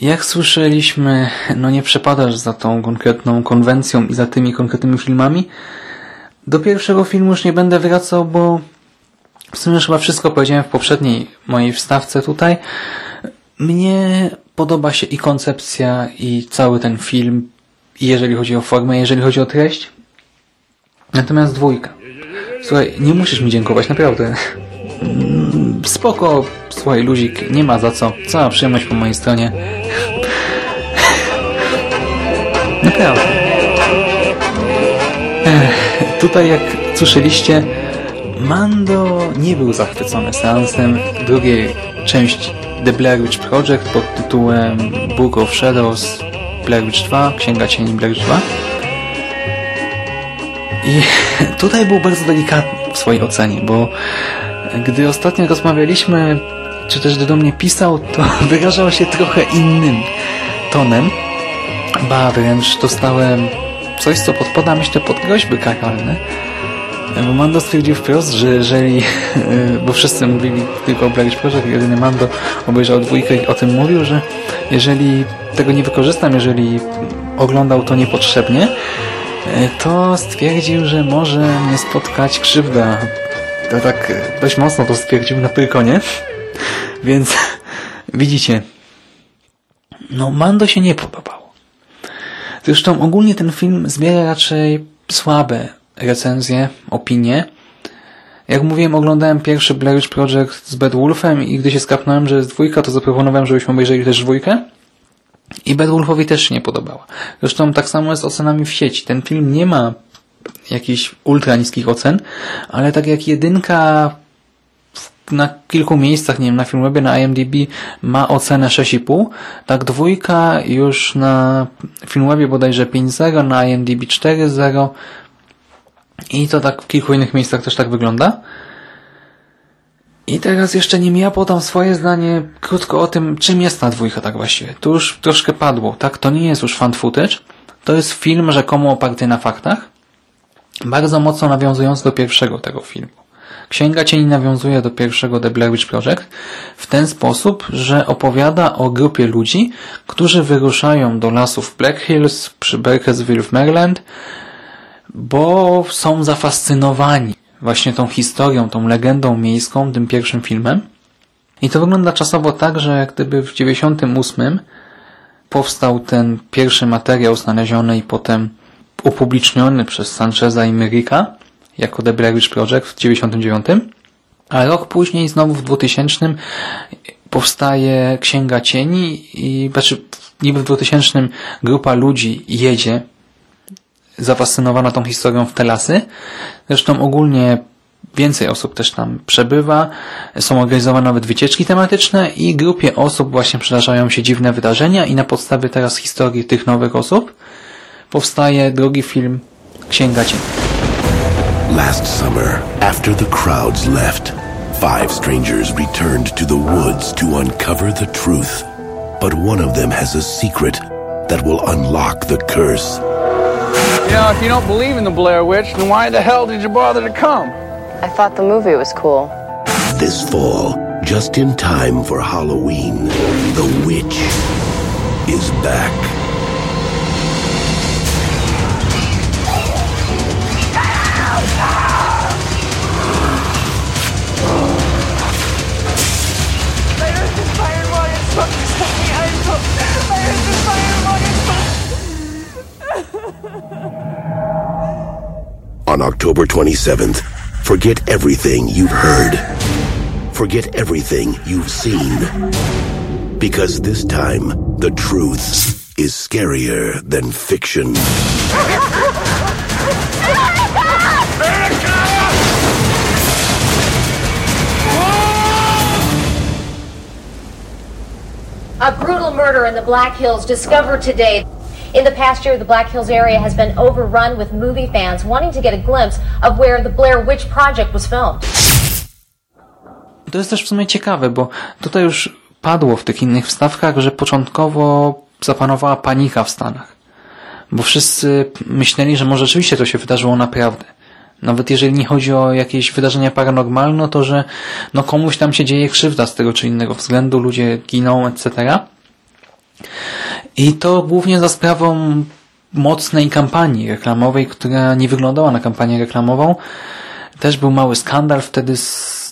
Jak słyszeliśmy, no nie przepadasz za tą konkretną konwencją i za tymi konkretnymi filmami. Do pierwszego filmu już nie będę wracał, bo w sumie chyba wszystko powiedziałem w poprzedniej mojej wstawce tutaj. Mnie podoba się i koncepcja, i cały ten film, jeżeli chodzi o formę, jeżeli chodzi o treść. Natomiast dwójka. Słuchaj, nie musisz mi dziękować, naprawdę. Spoko, słuchaj, luzik, nie ma za co. Cała przyjemność po mojej stronie. Naprawdę. Tutaj, jak słyszeliście, Mando nie był zachwycony seansem drugiej części The Blair Witch Project pod tytułem Book of Shadows Blair Witch 2, Księga Cieni Blair Witch 2. I tutaj był bardzo delikatny w swojej ocenie, bo gdy ostatnio rozmawialiśmy, czy też gdy do mnie pisał, to wyrażał się trochę innym tonem, ba wręcz dostałem coś, co podpada myślę pod groźby karalne, bo Mando stwierdził wprost, że jeżeli, bo wszyscy mówili tylko o Blair Project, jedyny Mando obejrzał dwójkę i o tym mówił, że jeżeli tego nie wykorzystam, jeżeli oglądał to niepotrzebnie, to stwierdził, że może mnie spotkać krzywda. To tak dość mocno to stwierdził na Pyrkonie. Więc widzicie, no Mando się nie podobało. Zresztą ogólnie ten film zbiera raczej słabe recenzje, opinie. Jak mówiłem, oglądałem pierwszy Blair Witch Project z Bedwulfem i gdy się skapnąłem, że jest dwójka, to zaproponowałem, żebyśmy obejrzeli też dwójkę. I Bedwulfowi też się nie podobała. Zresztą tak samo jest z ocenami w sieci. Ten film nie ma jakichś ultra niskich ocen, ale tak jak jedynka na kilku miejscach, nie wiem, na Filmwebie, na IMDb ma ocenę 6,5, tak dwójka już na Filmwebie bodajże 5.0, na IMDb 4.0 i to tak w kilku innych miejscach też tak wygląda. I teraz jeszcze nim ja podam swoje zdanie krótko o tym, czym jest ta dwójka tak właściwie. To już troszkę padło, tak? To nie jest już fan footage, to jest film rzekomo oparty na faktach, bardzo mocno nawiązujący do pierwszego tego filmu. Księga Cieni nawiązuje do pierwszego The Blair Witch Project w ten sposób, że opowiada o grupie ludzi, którzy wyruszają do lasów Black Hills przy Berkesville w Maryland, bo są zafascynowani właśnie tą historią, tą legendą miejską, tym pierwszym filmem. I to wygląda czasowo tak, że jak gdyby w 98 powstał ten pierwszy materiał znaleziony i potem upubliczniony przez Sancheza i Myrika jako The Blair Witch Project w 99, a rok później znowu w 2000 powstaje Księga Cieni i znaczy niby w 2000 grupa ludzi jedzie zafascynowana tą historią w te lasy. Zresztą ogólnie więcej osób też tam przebywa, są organizowane nawet wycieczki tematyczne i grupie osób właśnie przydarzają się dziwne wydarzenia i na podstawie teraz historii tych nowych osób powstaje drugi film Księga Cieni. Last summer, after the crowds left, five strangers returned to the woods to uncover the truth. But one of them has a secret that will unlock the curse. You know, if you don't believe in the Blair Witch, then why the hell did you bother to come? I thought the movie was cool. This fall, just in time for Halloween, the witch is back. On October 27th, forget everything you've heard. Forget everything you've seen. Because this time, the truth is scarier than fiction. A brutal murder in the Black Hills discovered today. In the past year, the Black Hills area has been overrun with movie fans wanting to get a glimpse of where the Blair Witch Project was filmed. To jest też w sumie ciekawe, bo tutaj już padło w tych innych wstawkach, że początkowo zapanowała panika w Stanach. Bo wszyscy myśleli, że może rzeczywiście to się wydarzyło naprawdę. Nawet jeżeli nie chodzi o jakieś wydarzenia paranormalne, to że no komuś tam się dzieje krzywda z tego czy innego względu, ludzie giną, etc. I to głównie za sprawą mocnej kampanii reklamowej, która nie wyglądała na kampanię reklamową. Też był mały skandal wtedy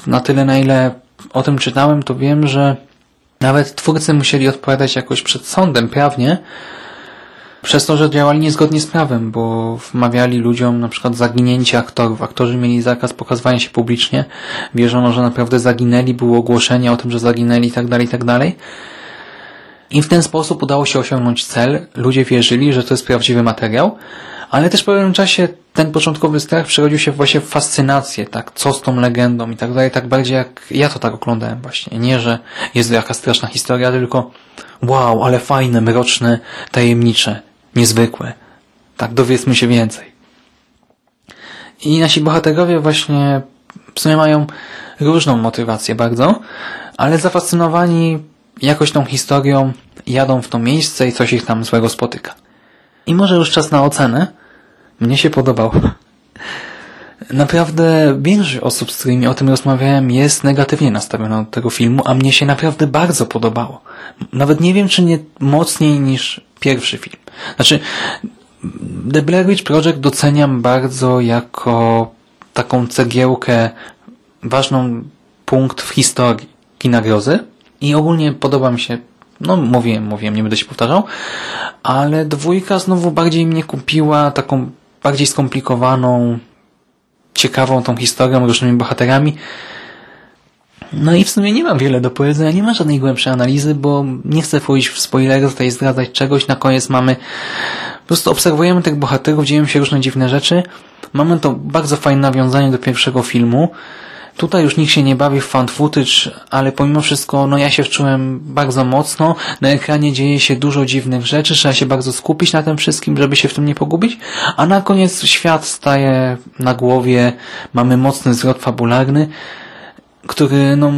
na tyle, na ile o tym czytałem, to wiem, że nawet twórcy musieli odpowiadać jakoś przed sądem prawnie, przez to, że działali niezgodnie z prawem, bo wmawiali ludziom na przykład zaginięcie aktorów. Aktorzy mieli zakaz pokazywania się publicznie. Wierzono, że naprawdę zaginęli, było ogłoszenie o tym, że zaginęli itd., tak itd. I w ten sposób udało się osiągnąć cel. Ludzie wierzyli, że to jest prawdziwy materiał, ale też po pewnym czasie ten początkowy strach przerodził się właśnie w fascynację, tak, co z tą legendą i tak dalej, tak bardziej jak ja to tak oglądałem właśnie. Nie, że jest to jaka straszna historia, tylko wow, ale fajne, mroczne, tajemnicze, niezwykłe. Tak, dowiedzmy się więcej. I nasi bohaterowie właśnie w sumie mają różną motywację bardzo, ale zafascynowani jakoś tą historią jadą w to miejsce i coś ich tam złego spotyka. I może już czas na ocenę. Mnie się podobał. Naprawdę większość osób, z którymi o tym rozmawiałem, jest negatywnie nastawiona do tego filmu, a mnie się naprawdę bardzo podobało. Nawet nie wiem, czy nie mocniej niż pierwszy film. Znaczy, The Blair Witch Project doceniam bardzo jako taką cegiełkę, ważną punkt w historii kina grozy i ogólnie podoba mi się no mówiłem, mówiłem, nie będę się powtarzał, ale dwójka znowu bardziej mnie kupiła taką bardziej skomplikowaną, ciekawą tą historią, różnymi bohaterami. No i w sumie nie mam wiele do powiedzenia, nie ma żadnej głębszej analizy, bo nie chcę wchodzić w spoilery, tutaj zdradzać czegoś. Na koniec mamy, po prostu obserwujemy tych bohaterów, dzieją się różne dziwne rzeczy. Mamy to bardzo fajne nawiązanie do pierwszego filmu. Tutaj już nikt się nie bawi w fan footage, ale pomimo wszystko, no ja się wczułem bardzo mocno. Na ekranie dzieje się dużo dziwnych rzeczy, trzeba się bardzo skupić na tym wszystkim, żeby się w tym nie pogubić. A na koniec świat staje na głowie, mamy mocny zwrot fabularny, który no,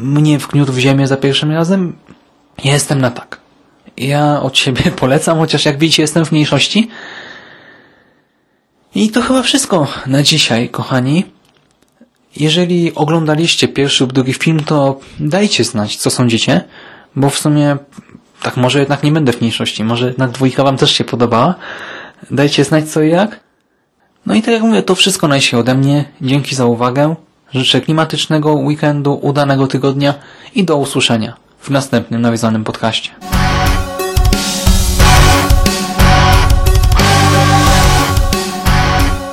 mnie wkniótł w ziemię za pierwszym razem. Ja jestem na tak. Ja od siebie polecam, chociaż jak widzicie jestem w mniejszości. I to chyba wszystko na dzisiaj, kochani. Jeżeli oglądaliście pierwszy lub drugi film, to dajcie znać, co sądzicie, bo w sumie tak może jednak nie będę w mniejszości, może jednak dwójka wam też się podobała. Dajcie znać co i jak. No i tak jak mówię, to wszystko na ode mnie. Dzięki za uwagę. Życzę klimatycznego weekendu, udanego tygodnia i do usłyszenia w następnym nawiązanym podcaście.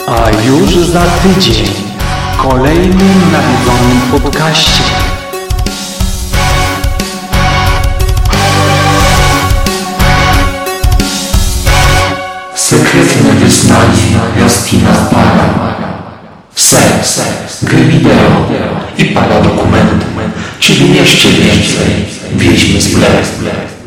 A już za tydzień kolejnym nawiedzonym podcaście. Sekretne wyznanie Justina Para. Seks, gry wideo i para dokumenty, czyli jeszcze więcej Wiedźmy z Blair.